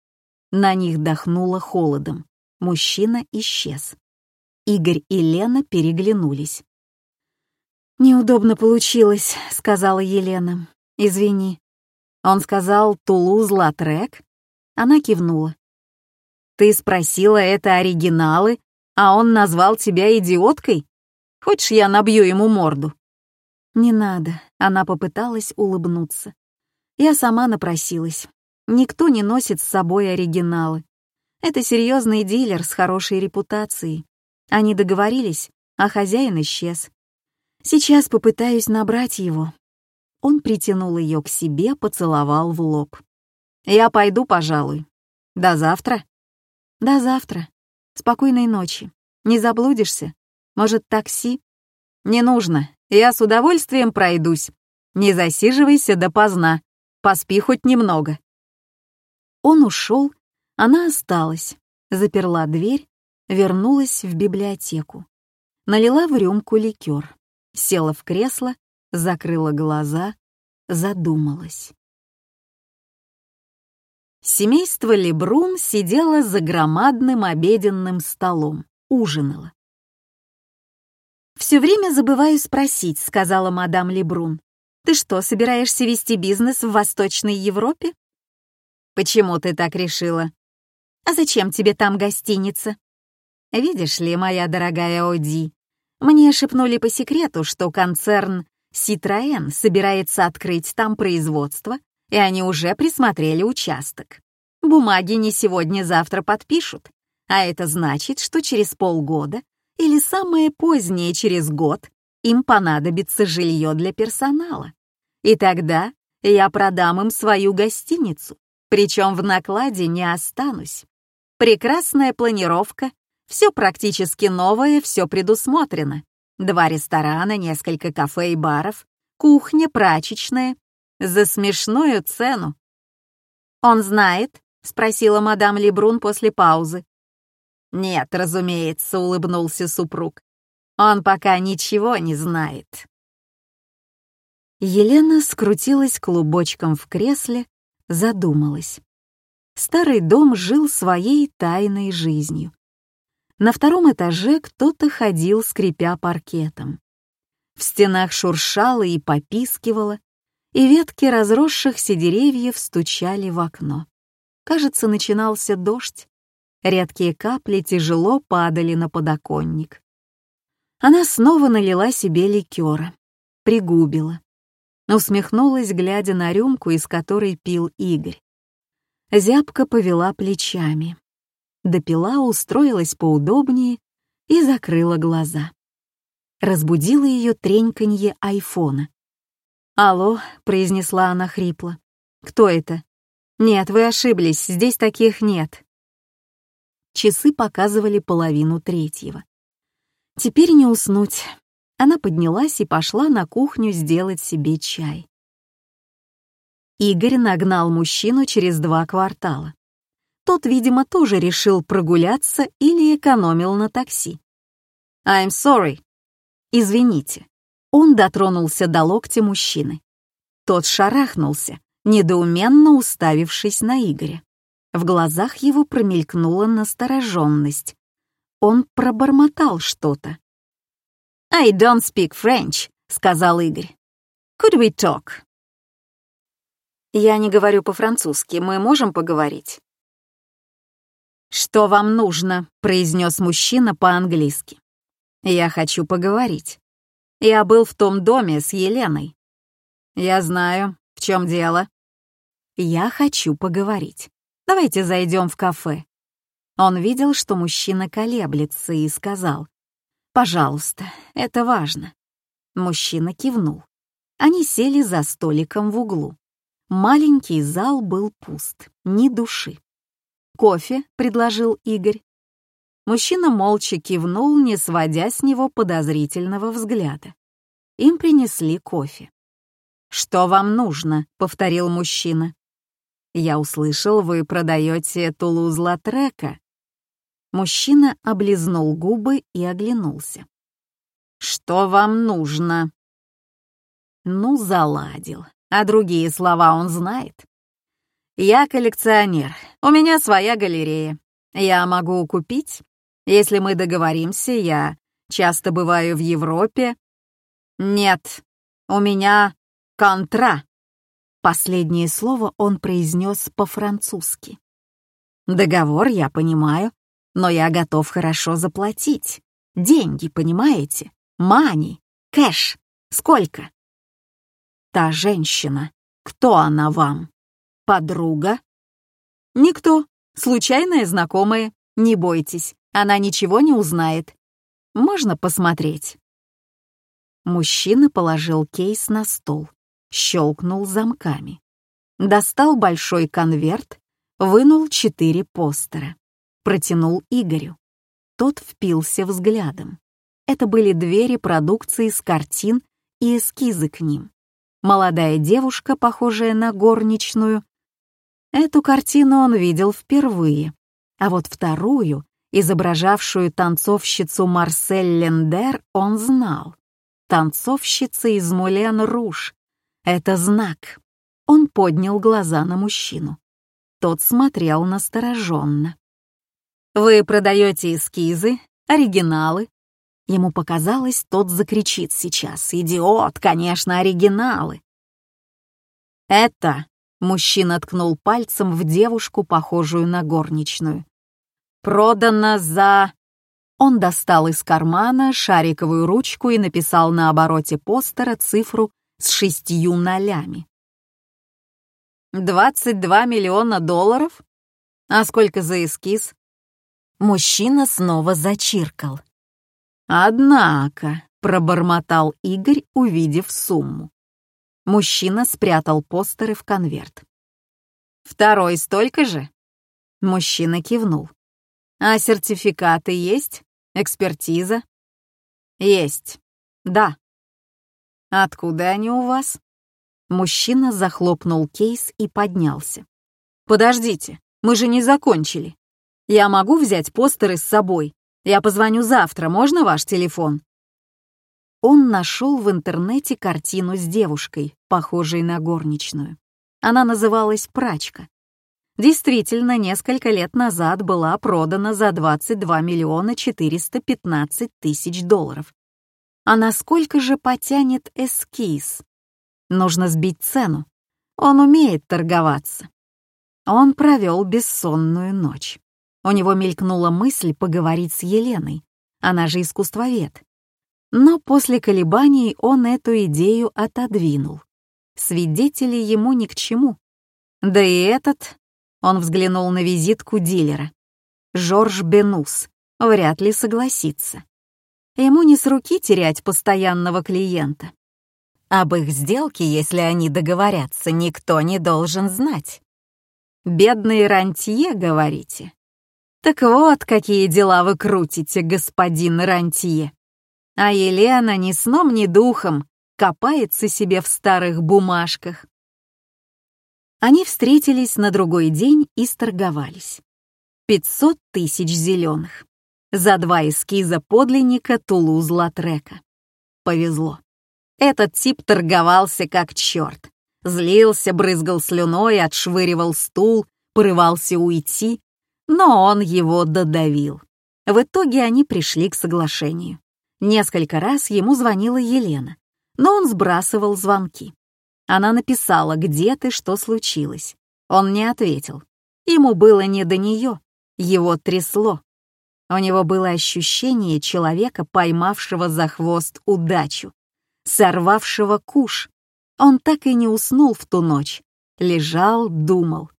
На них дохнуло холодом. Мужчина исчез. Игорь и Лена переглянулись. «Неудобно получилось», — сказала Елена. «Извини». Он сказал «Тулуз-Латрек». Она кивнула. «Ты спросила, это оригиналы, а он назвал тебя идиоткой? Хочешь, я набью ему морду?» «Не надо», — она попыталась улыбнуться. Я сама напросилась. Никто не носит с собой оригиналы. Это серьезный дилер с хорошей репутацией. Они договорились, а хозяин исчез. Сейчас попытаюсь набрать его. Он притянул ее к себе, поцеловал в лоб. «Я пойду, пожалуй. До завтра?» «До завтра. Спокойной ночи. Не заблудишься? Может, такси?» «Не нужно. Я с удовольствием пройдусь. Не засиживайся допоздна. Поспи хоть немного». Он ушел, она осталась, заперла дверь, вернулась в библиотеку. Налила в рюмку ликер, села в кресло, закрыла глаза, задумалась. Семейство Лебрун сидело за громадным обеденным столом, ужинало. «Все время забываю спросить», — сказала мадам Лебрун. «Ты что, собираешься вести бизнес в Восточной Европе?» «Почему ты так решила?» «А зачем тебе там гостиница?» «Видишь ли, моя дорогая Оди, мне шепнули по секрету, что концерн Citroën собирается открыть там производство, и они уже присмотрели участок. Бумаги не сегодня-завтра подпишут, а это значит, что через полгода или самое позднее через год им понадобится жилье для персонала. И тогда я продам им свою гостиницу, причем в накладе не останусь. Прекрасная планировка, все практически новое, все предусмотрено. Два ресторана, несколько кафе и баров, кухня, прачечная. За смешную цену. «Он знает?» — спросила мадам Лебрун после паузы. «Нет, разумеется», — улыбнулся супруг. «Он пока ничего не знает». Елена скрутилась клубочком в кресле, задумалась. Старый дом жил своей тайной жизнью. На втором этаже кто-то ходил, скрипя паркетом. В стенах шуршало и попискивало, и ветки разросшихся деревьев стучали в окно. Кажется, начинался дождь. Редкие капли тяжело падали на подоконник. Она снова налила себе ликера, пригубила. Усмехнулась, глядя на рюмку, из которой пил Игорь. Зябка повела плечами. Допила, устроилась поудобнее и закрыла глаза. Разбудила ее треньканье айфона. «Алло», — произнесла она хрипло. «Кто это?» «Нет, вы ошиблись, здесь таких нет». Часы показывали половину третьего. Теперь не уснуть. Она поднялась и пошла на кухню сделать себе чай. Игорь нагнал мужчину через два квартала. Тот, видимо, тоже решил прогуляться или экономил на такси. «I'm sorry». «Извините». Он дотронулся до локтя мужчины. Тот шарахнулся, недоуменно уставившись на Игоря. В глазах его промелькнула настороженность. Он пробормотал что-то. «I don't speak French», — сказал Игорь. «Could we talk?» «Я не говорю по-французски, мы можем поговорить?» «Что вам нужно?» — произнес мужчина по-английски. «Я хочу поговорить. Я был в том доме с Еленой. Я знаю, в чем дело. Я хочу поговорить. Давайте зайдем в кафе. Он видел, что мужчина колеблется, и сказал, «Пожалуйста, это важно». Мужчина кивнул. Они сели за столиком в углу. Маленький зал был пуст, ни души. «Кофе», — предложил Игорь. Мужчина молча кивнул, не сводя с него подозрительного взгляда. Им принесли кофе. «Что вам нужно?» — повторил мужчина. «Я услышал, вы продаете Тулуз-Латрека». Мужчина облизнул губы и оглянулся. «Что вам нужно?» Ну, заладил. А другие слова он знает. «Я коллекционер. У меня своя галерея. Я могу купить. Если мы договоримся, я часто бываю в Европе. Нет, у меня контра». Последнее слово он произнес по-французски. «Договор я понимаю, но я готов хорошо заплатить. Деньги, понимаете? Мани, кэш. Сколько? Та женщина. Кто она вам? Подруга? Никто. Случайная знакомая. Не бойтесь, она ничего не узнает. Можно посмотреть? Мужчина положил кейс на стол, щелкнул замками. Достал большой конверт, вынул четыре постера протянул Игорю. Тот впился взглядом. Это были двери продукции с картин и эскизы к ним. Молодая девушка, похожая на горничную. Эту картину он видел впервые, а вот вторую, изображавшую танцовщицу Марсель Лендер, он знал. Танцовщица из Мулен Руж. Это знак. Он поднял глаза на мужчину. Тот смотрел настороженно. Вы продаете эскизы, оригиналы. Ему показалось, тот закричит сейчас. Идиот, конечно, оригиналы. Это мужчина ткнул пальцем в девушку, похожую на горничную. Продано за... Он достал из кармана шариковую ручку и написал на обороте постера цифру с шестью нолями. «Двадцать два миллиона долларов? А сколько за эскиз?» Мужчина снова зачиркал. «Однако», — пробормотал Игорь, увидев сумму. Мужчина спрятал постеры в конверт. «Второй столько же?» Мужчина кивнул. «А сертификаты есть? Экспертиза?» «Есть. Да». «Откуда они у вас?» Мужчина захлопнул кейс и поднялся. «Подождите, мы же не закончили. Я могу взять постеры с собой? Я позвоню завтра, можно ваш телефон?» Он нашел в интернете картину с девушкой, похожей на горничную. Она называлась «Прачка». Действительно, несколько лет назад была продана за 22 миллиона 415 тысяч долларов. А насколько же потянет эскиз? Нужно сбить цену. Он умеет торговаться. Он провел бессонную ночь. У него мелькнула мысль поговорить с Еленой, она же искусствовед. Но после колебаний он эту идею отодвинул. Свидетели ему ни к чему. Да и этот, он взглянул на визитку дилера. Жорж Бенус вряд ли согласится. Ему не с руки терять постоянного клиента. Об их сделке, если они договорятся, никто не должен знать. «Бедный рантье, говорите?» Так вот, какие дела вы крутите, господин Рантье. А Елена ни сном, ни духом копается себе в старых бумажках. Они встретились на другой день и сторговались. Пятьсот тысяч зеленых. За два эскиза подлинника Тулуз-Латрека. Повезло. Этот тип торговался как черт. Злился, брызгал слюной, отшвыривал стул, порывался уйти, но он его додавил. В итоге они пришли к соглашению. Несколько раз ему звонила Елена, но он сбрасывал звонки. Она написала, где ты, что случилось. Он не ответил. Ему было не до нее, его трясло. У него было ощущение человека, поймавшего за хвост удачу, сорвавшего куш. Он так и не уснул в ту ночь. Лежал, думал.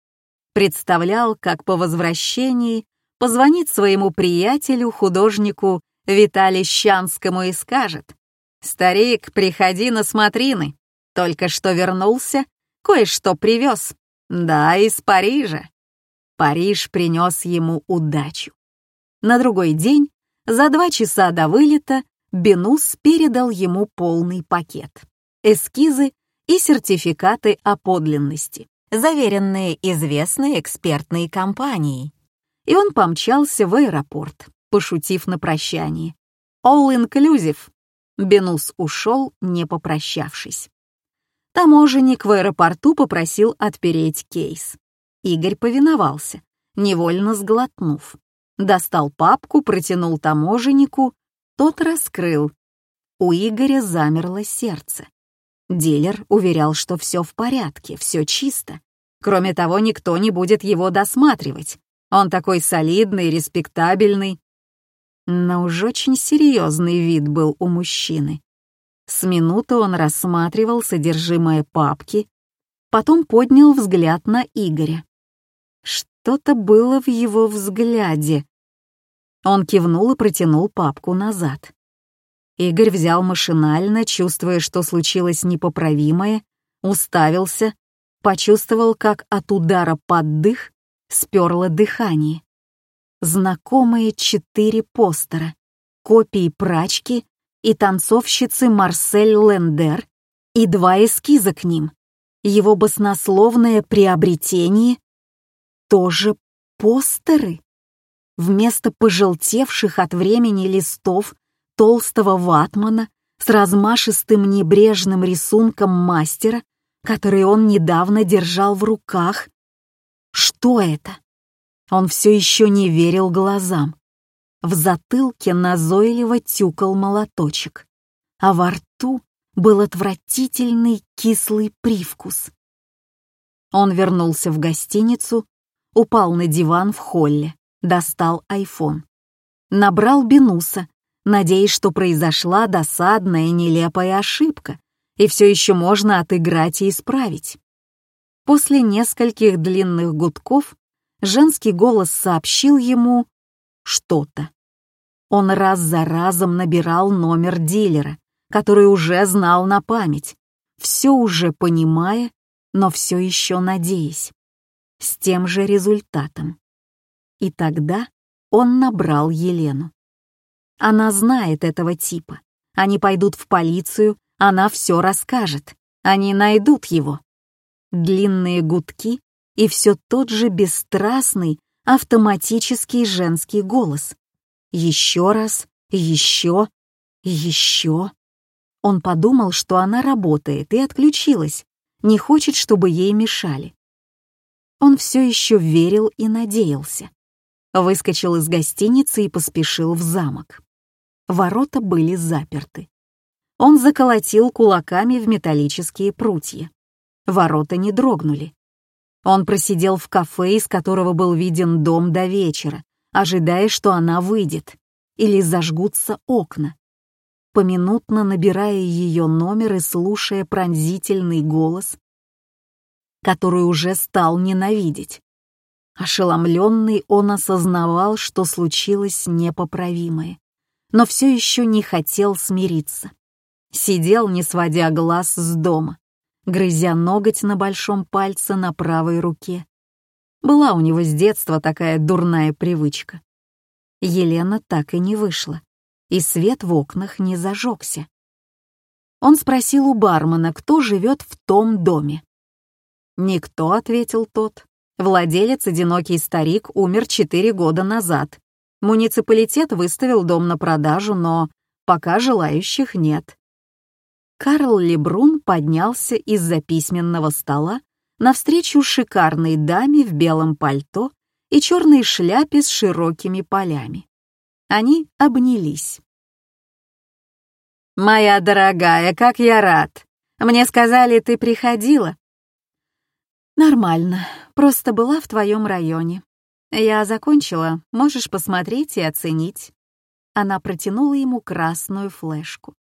Представлял, как по возвращении позвонит своему приятелю, художнику Виталию Щанскому и скажет «Старик, приходи на смотрины. Только что вернулся, кое-что привез. Да, из Парижа». Париж принес ему удачу. На другой день, за два часа до вылета, Бенус передал ему полный пакет. Эскизы и сертификаты о подлинности, заверенные известной экспертной компанией. И он помчался в аэропорт, пошутив на прощании. «All inclusive». Бенус ушел, не попрощавшись. Таможенник в аэропорту попросил отпереть кейс. Игорь повиновался, невольно сглотнув. Достал папку, протянул таможеннику, тот раскрыл. У Игоря замерло сердце. Дилер уверял, что все в порядке, все чисто. Кроме того, никто не будет его досматривать. Он такой солидный, респектабельный. Но уж очень серьезный вид был у мужчины. С минуты он рассматривал содержимое папки, потом поднял взгляд на Игоря. Что-то было в его взгляде. Он кивнул и протянул папку назад. Игорь взял машинально, чувствуя, что случилось непоправимое, уставился, почувствовал, как от удара под дых сперло дыхание. Знакомые четыре постера, копии прачки и танцовщицы Марсель Лендер и два эскиза к ним. Его баснословное приобретение тоже постеры. Вместо пожелтевших от времени листов толстого ватмана с размашистым небрежным рисунком мастера, который он недавно держал в руках. Что это? Он все еще не верил глазам. В затылке назойливо тюкал молоточек, а во рту был отвратительный кислый привкус. Он вернулся в гостиницу упал на диван в холле, достал айфон. Набрал Бенуса, надеясь, что произошла досадная нелепая ошибка, и все еще можно отыграть и исправить. После нескольких длинных гудков женский голос сообщил ему что-то. Он раз за разом набирал номер дилера, который уже знал на память, все уже понимая, но все еще надеясь с тем же результатом. И тогда он набрал Елену. Она знает этого типа. Они пойдут в полицию, она все расскажет. Они найдут его. Длинные гудки и все тот же бесстрастный, автоматический женский голос. Еще раз, еще, еще. Он подумал, что она работает и отключилась, не хочет, чтобы ей мешали. Он все еще верил и надеялся. Выскочил из гостиницы и поспешил в замок. Ворота были заперты. Он заколотил кулаками в металлические прутья. Ворота не дрогнули. Он просидел в кафе, из которого был виден дом до вечера, ожидая, что она выйдет, или зажгутся окна. Поминутно набирая ее номер и слушая пронзительный голос, который уже стал ненавидеть. Ошеломленный он осознавал, что случилось непоправимое, но все еще не хотел смириться. Сидел, не сводя глаз с дома, грызя ноготь на большом пальце на правой руке. Была у него с детства такая дурная привычка. Елена так и не вышла, и свет в окнах не зажегся. Он спросил у бармена, кто живет в том доме. «Никто», — ответил тот. «Владелец, одинокий старик, умер четыре года назад. Муниципалитет выставил дом на продажу, но пока желающих нет». Карл Лебрун поднялся из-за письменного стола навстречу шикарной даме в белом пальто и черной шляпе с широкими полями. Они обнялись. «Моя дорогая, как я рад! Мне сказали, ты приходила. «Нормально, просто была в твоем районе. Я закончила, можешь посмотреть и оценить». Она протянула ему красную флешку.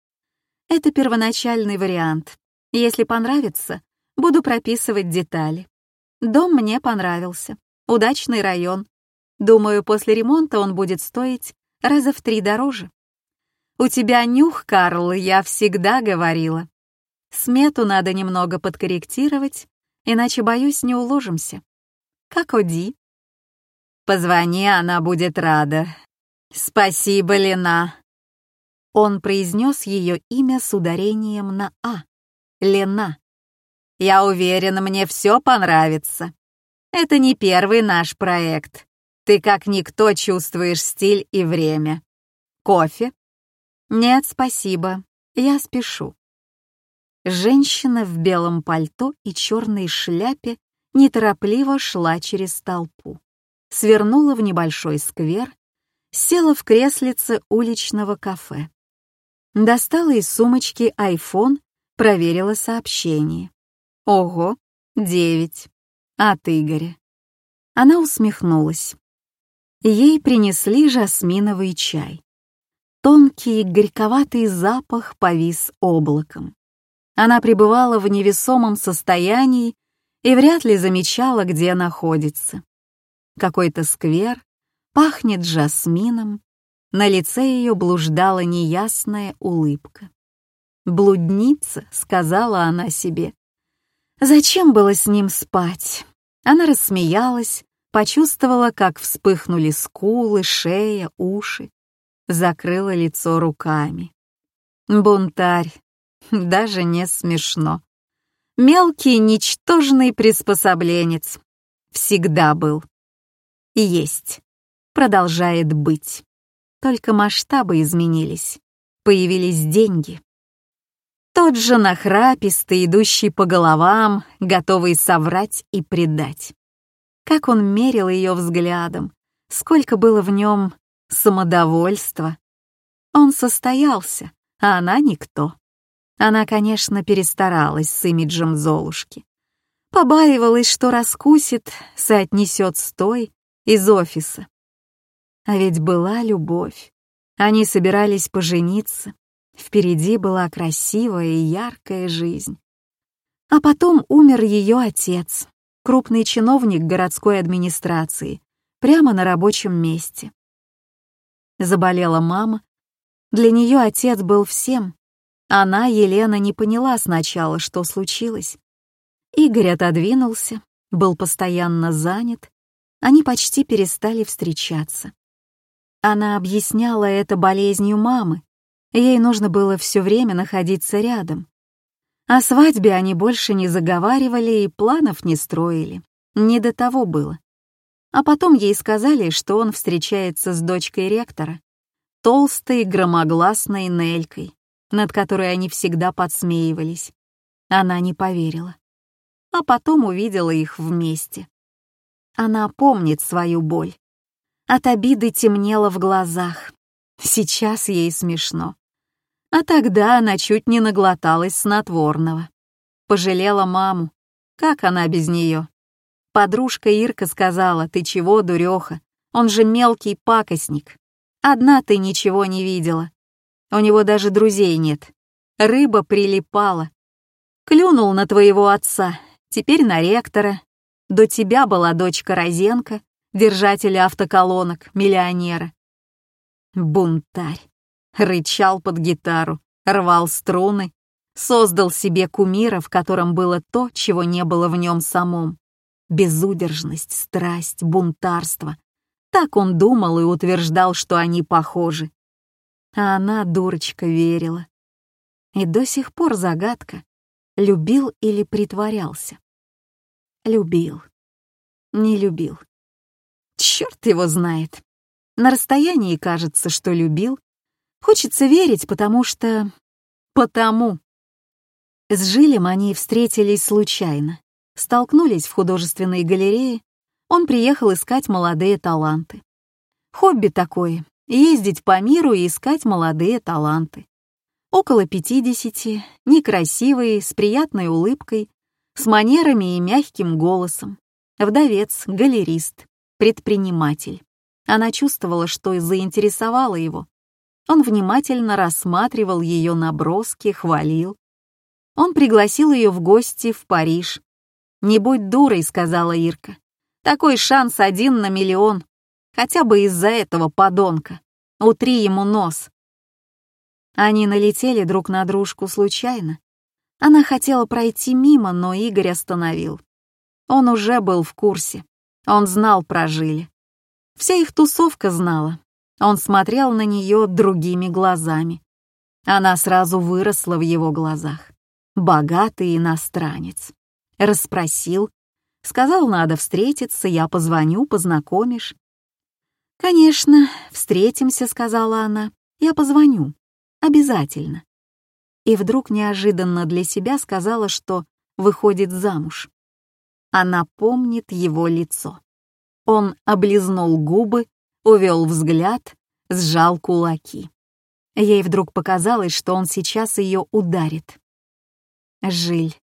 «Это первоначальный вариант. Если понравится, буду прописывать детали. Дом мне понравился. Удачный район. Думаю, после ремонта он будет стоить раза в три дороже. У тебя нюх, Карл, я всегда говорила. Смету надо немного подкорректировать, иначе, боюсь, не уложимся. Как Оди? Позвони, она будет рада. Спасибо, Лена. Он произнес ее имя с ударением на «а». Лена. Я уверен, мне все понравится. Это не первый наш проект. Ты как никто чувствуешь стиль и время. Кофе? Нет, спасибо. Я спешу. Женщина в белом пальто и черной шляпе неторопливо шла через толпу. Свернула в небольшой сквер, села в креслице уличного кафе. Достала из сумочки айфон, проверила сообщение. Ого, девять. От Игоря. Она усмехнулась. Ей принесли жасминовый чай. Тонкий горьковатый запах повис облаком. Она пребывала в невесомом состоянии и вряд ли замечала, где находится. Какой-то сквер, пахнет жасмином, на лице ее блуждала неясная улыбка. «Блудница», — сказала она себе. «Зачем было с ним спать?» Она рассмеялась, почувствовала, как вспыхнули скулы, шея, уши, закрыла лицо руками. Бунтарь, даже не смешно. Мелкий, ничтожный приспособленец. Всегда был. Есть. Продолжает быть. Только масштабы изменились. Появились деньги. Тот же нахрапистый, идущий по головам, готовый соврать и предать. Как он мерил ее взглядом, сколько было в нем самодовольства. Он состоялся, а она никто. Она, конечно, перестаралась с имиджем Золушки. Побаивалась, что раскусит, соотнесет с той из офиса. А ведь была любовь. Они собирались пожениться. Впереди была красивая и яркая жизнь. А потом умер ее отец, крупный чиновник городской администрации, прямо на рабочем месте. Заболела мама. Для нее отец был всем, она, Елена, не поняла сначала, что случилось. Игорь отодвинулся, был постоянно занят, они почти перестали встречаться. Она объясняла это болезнью мамы, ей нужно было все время находиться рядом. О свадьбе они больше не заговаривали и планов не строили, не до того было. А потом ей сказали, что он встречается с дочкой ректора, толстой громогласной Нелькой, над которой они всегда подсмеивались. Она не поверила. А потом увидела их вместе. Она помнит свою боль. От обиды темнело в глазах. Сейчас ей смешно. А тогда она чуть не наглоталась снотворного. Пожалела маму. Как она без нее? Подружка Ирка сказала, ты чего, дуреха? Он же мелкий пакостник. Одна ты ничего не видела. У него даже друзей нет. Рыба прилипала. Клюнул на твоего отца, теперь на ректора. До тебя была дочка Розенко, держателя автоколонок, миллионера. Бунтарь. Рычал под гитару, рвал струны, создал себе кумира, в котором было то, чего не было в нем самом. Безудержность, страсть, бунтарство. Так он думал и утверждал, что они похожи. А она, дурочка, верила. И до сих пор загадка, любил или притворялся. Любил. Не любил. Черт его знает. На расстоянии кажется, что любил. Хочется верить, потому что... Потому. С Жилем они встретились случайно. Столкнулись в художественной галерее. Он приехал искать молодые таланты. Хобби такое ездить по миру и искать молодые таланты. Около пятидесяти, некрасивые, с приятной улыбкой, с манерами и мягким голосом. Вдовец, галерист, предприниматель. Она чувствовала, что заинтересовало его. Он внимательно рассматривал ее наброски, хвалил. Он пригласил ее в гости в Париж. «Не будь дурой», — сказала Ирка. «Такой шанс один на миллион. Хотя бы из-за этого подонка. Утри ему нос». Они налетели друг на дружку случайно. Она хотела пройти мимо, но Игорь остановил. Он уже был в курсе. Он знал про Жиля. Вся их тусовка знала. Он смотрел на нее другими глазами. Она сразу выросла в его глазах. Богатый иностранец. Расспросил. Сказал, надо встретиться, я позвоню, познакомишь. «Конечно, встретимся», — сказала она. «Я позвоню. Обязательно». И вдруг неожиданно для себя сказала, что выходит замуж. Она помнит его лицо. Он облизнул губы, увел взгляд, сжал кулаки. Ей вдруг показалось, что он сейчас ее ударит. Жиль.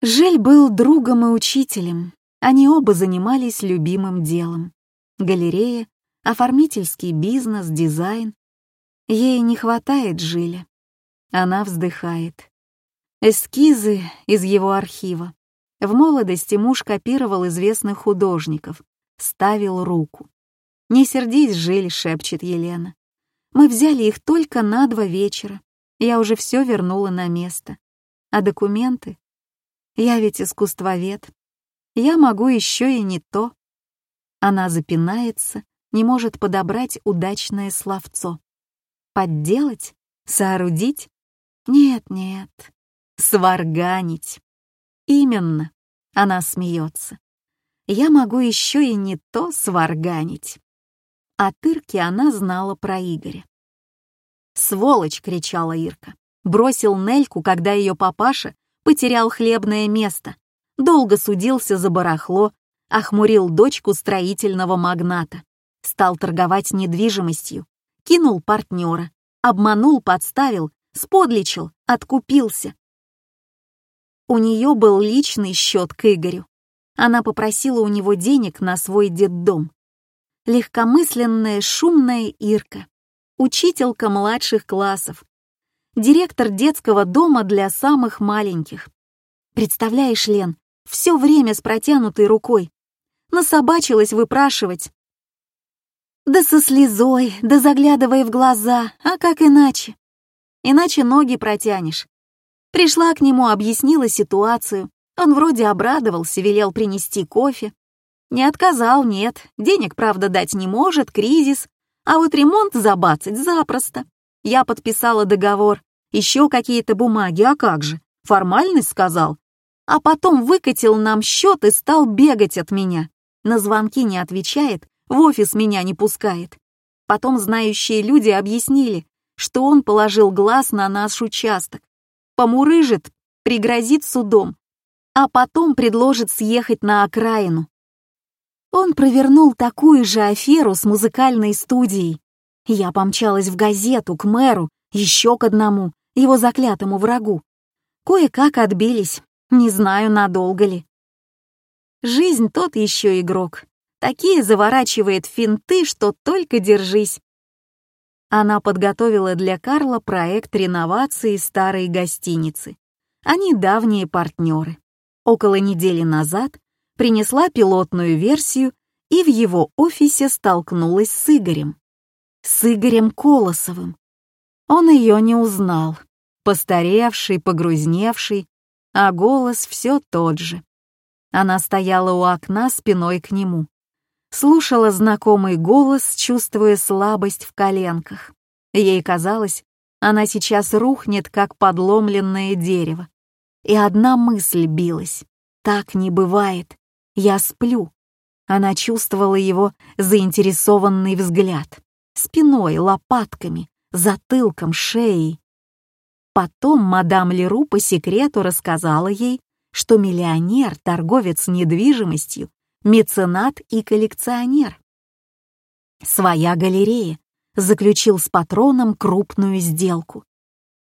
Жиль был другом и учителем. Они оба занимались любимым делом. Галерея, оформительский бизнес, дизайн. Ей не хватает Жиля. Она вздыхает. Эскизы из его архива. В молодости муж копировал известных художников, ставил руку. «Не сердись, Жиль», — шепчет Елена. Мы взяли их только на два вечера. Я уже все вернула на место. А документы? Я ведь искусствовед. Я могу еще и не то. Она запинается, не может подобрать удачное словцо. Подделать? Соорудить? Нет, нет. Сварганить. Именно. Она смеется. Я могу еще и не то сварганить. О Тырке она знала про Игоря. «Сволочь!» — кричала Ирка. Бросил Нельку, когда ее папаша потерял хлебное место. Долго судился за барахло, охмурил дочку строительного магната. Стал торговать недвижимостью. Кинул партнера. Обманул, подставил, сподличил, откупился. У нее был личный счет к Игорю. Она попросила у него денег на свой детдом легкомысленная шумная Ирка, учителька младших классов, директор детского дома для самых маленьких. Представляешь, Лен, все время с протянутой рукой. Насобачилась выпрашивать. Да со слезой, да заглядывая в глаза, а как иначе? Иначе ноги протянешь. Пришла к нему, объяснила ситуацию. Он вроде обрадовался, велел принести кофе. Не отказал, нет. Денег, правда, дать не может, кризис. А вот ремонт забацать запросто. Я подписала договор, еще какие-то бумаги, а как же? Формальность сказал. А потом выкатил нам счет и стал бегать от меня. На звонки не отвечает, в офис меня не пускает. Потом знающие люди объяснили, что он положил глаз на наш участок. Помурыжит, пригрозит судом, а потом предложит съехать на окраину. Он провернул такую же аферу с музыкальной студией. Я помчалась в газету, к мэру, еще к одному, его заклятому врагу. Кое-как отбились, не знаю, надолго ли. Жизнь тот еще игрок. Такие заворачивает финты, что только держись. Она подготовила для Карла проект реновации старой гостиницы. Они давние партнеры. Около недели назад принесла пилотную версию и в его офисе столкнулась с Игорем. С Игорем Колосовым. Он ее не узнал. Постаревший, погрузневший, а голос все тот же. Она стояла у окна спиной к нему. Слушала знакомый голос, чувствуя слабость в коленках. Ей казалось, она сейчас рухнет, как подломленное дерево. И одна мысль билась. Так не бывает. Я сплю. Она чувствовала его заинтересованный взгляд. Спиной, лопатками, затылком, шеей. Потом мадам Леру по секрету рассказала ей, что миллионер, торговец недвижимостью, меценат и коллекционер. Своя галерея заключил с патроном крупную сделку.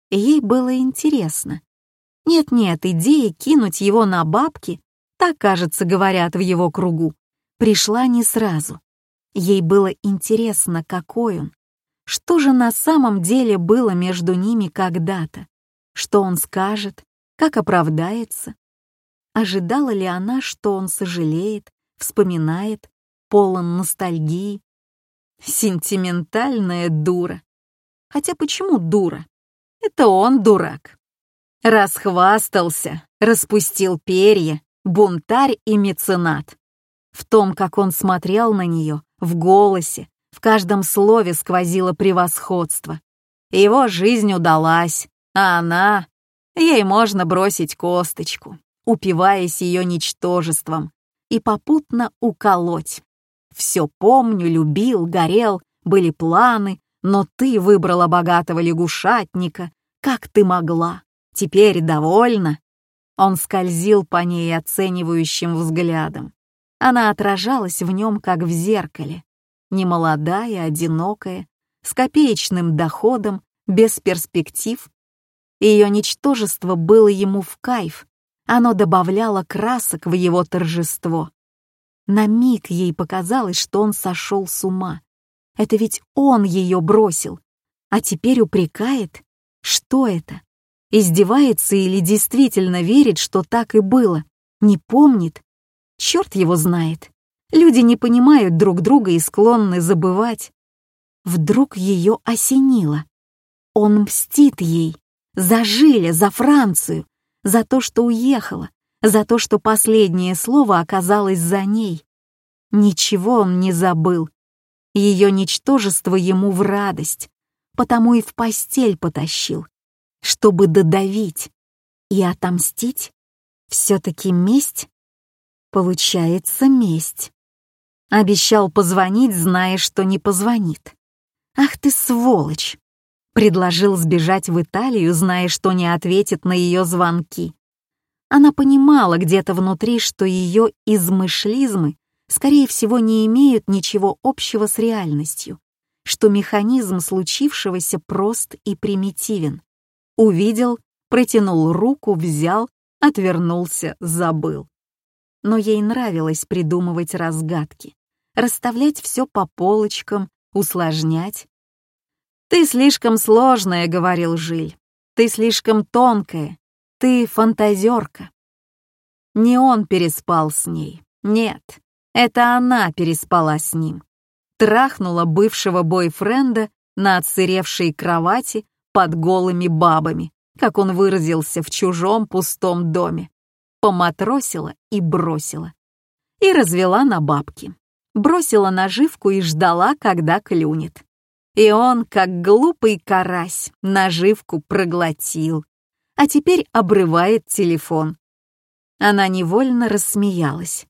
Ей было интересно. Нет-нет, идея кинуть его на бабки так, кажется, говорят в его кругу, пришла не сразу. Ей было интересно, какой он. Что же на самом деле было между ними когда-то? Что он скажет, Как оправдается? Ожидала ли она, что он сожалеет, вспоминает, полон ностальгии? Сентиментальная дура. Хотя почему дура? Это он дурак. Расхвастался, распустил перья, бунтарь и меценат. В том, как он смотрел на нее, в голосе, в каждом слове сквозило превосходство. Его жизнь удалась, а она... Ей можно бросить косточку, упиваясь ее ничтожеством, и попутно уколоть. Все помню, любил, горел, были планы, но ты выбрала богатого лягушатника. Как ты могла? Теперь довольна?» Он скользил по ней оценивающим взглядом. Она отражалась в нем, как в зеркале. Немолодая, одинокая, с копеечным доходом, без перспектив. Ее ничтожество было ему в кайф, оно добавляло красок в его торжество. На миг ей показалось, что он сошел с ума. Это ведь он ее бросил, а теперь упрекает. Что это? Издевается или действительно верит, что так и было? Не помнит? Черт его знает. Люди не понимают друг друга и склонны забывать. Вдруг ее осенило. Он мстит ей. За Жиля, за Францию, за то, что уехала, за то, что последнее слово оказалось за ней. Ничего он не забыл. Ее ничтожество ему в радость, потому и в постель потащил чтобы додавить и отомстить? Все-таки месть? Получается месть. Обещал позвонить, зная, что не позвонит. Ах ты сволочь! Предложил сбежать в Италию, зная, что не ответит на ее звонки. Она понимала где-то внутри, что ее измышлизмы, скорее всего, не имеют ничего общего с реальностью, что механизм случившегося прост и примитивен. Увидел, протянул руку, взял, отвернулся, забыл. Но ей нравилось придумывать разгадки, расставлять все по полочкам, усложнять. «Ты слишком сложная», — говорил Жиль. «Ты слишком тонкая. Ты фантазерка». Не он переспал с ней. Нет, это она переспала с ним. Трахнула бывшего бойфренда на отсыревшей кровати под голыми бабами, как он выразился в чужом пустом доме. Поматросила и бросила. И развела на бабки. Бросила наживку и ждала, когда клюнет. И он, как глупый карась, наживку проглотил. А теперь обрывает телефон. Она невольно рассмеялась.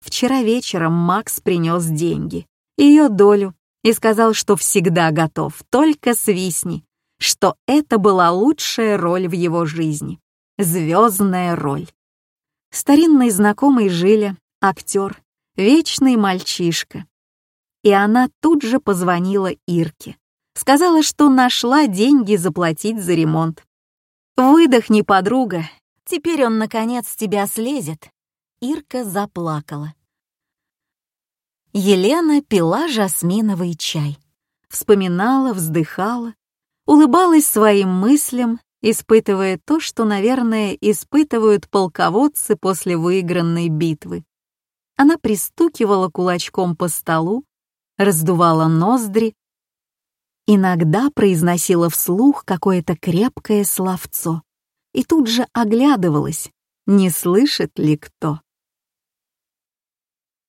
Вчера вечером Макс принес деньги, ее долю, и сказал, что всегда готов, только свистни что это была лучшая роль в его жизни. Звездная роль. Старинный знакомый Жиля, актер, вечный мальчишка. И она тут же позвонила Ирке. Сказала, что нашла деньги заплатить за ремонт. «Выдохни, подруга, теперь он, наконец, тебя слезет». Ирка заплакала. Елена пила жасминовый чай. Вспоминала, вздыхала, улыбалась своим мыслям, испытывая то, что, наверное, испытывают полководцы после выигранной битвы. Она пристукивала кулачком по столу, раздувала ноздри, иногда произносила вслух какое-то крепкое словцо и тут же оглядывалась, не слышит ли кто.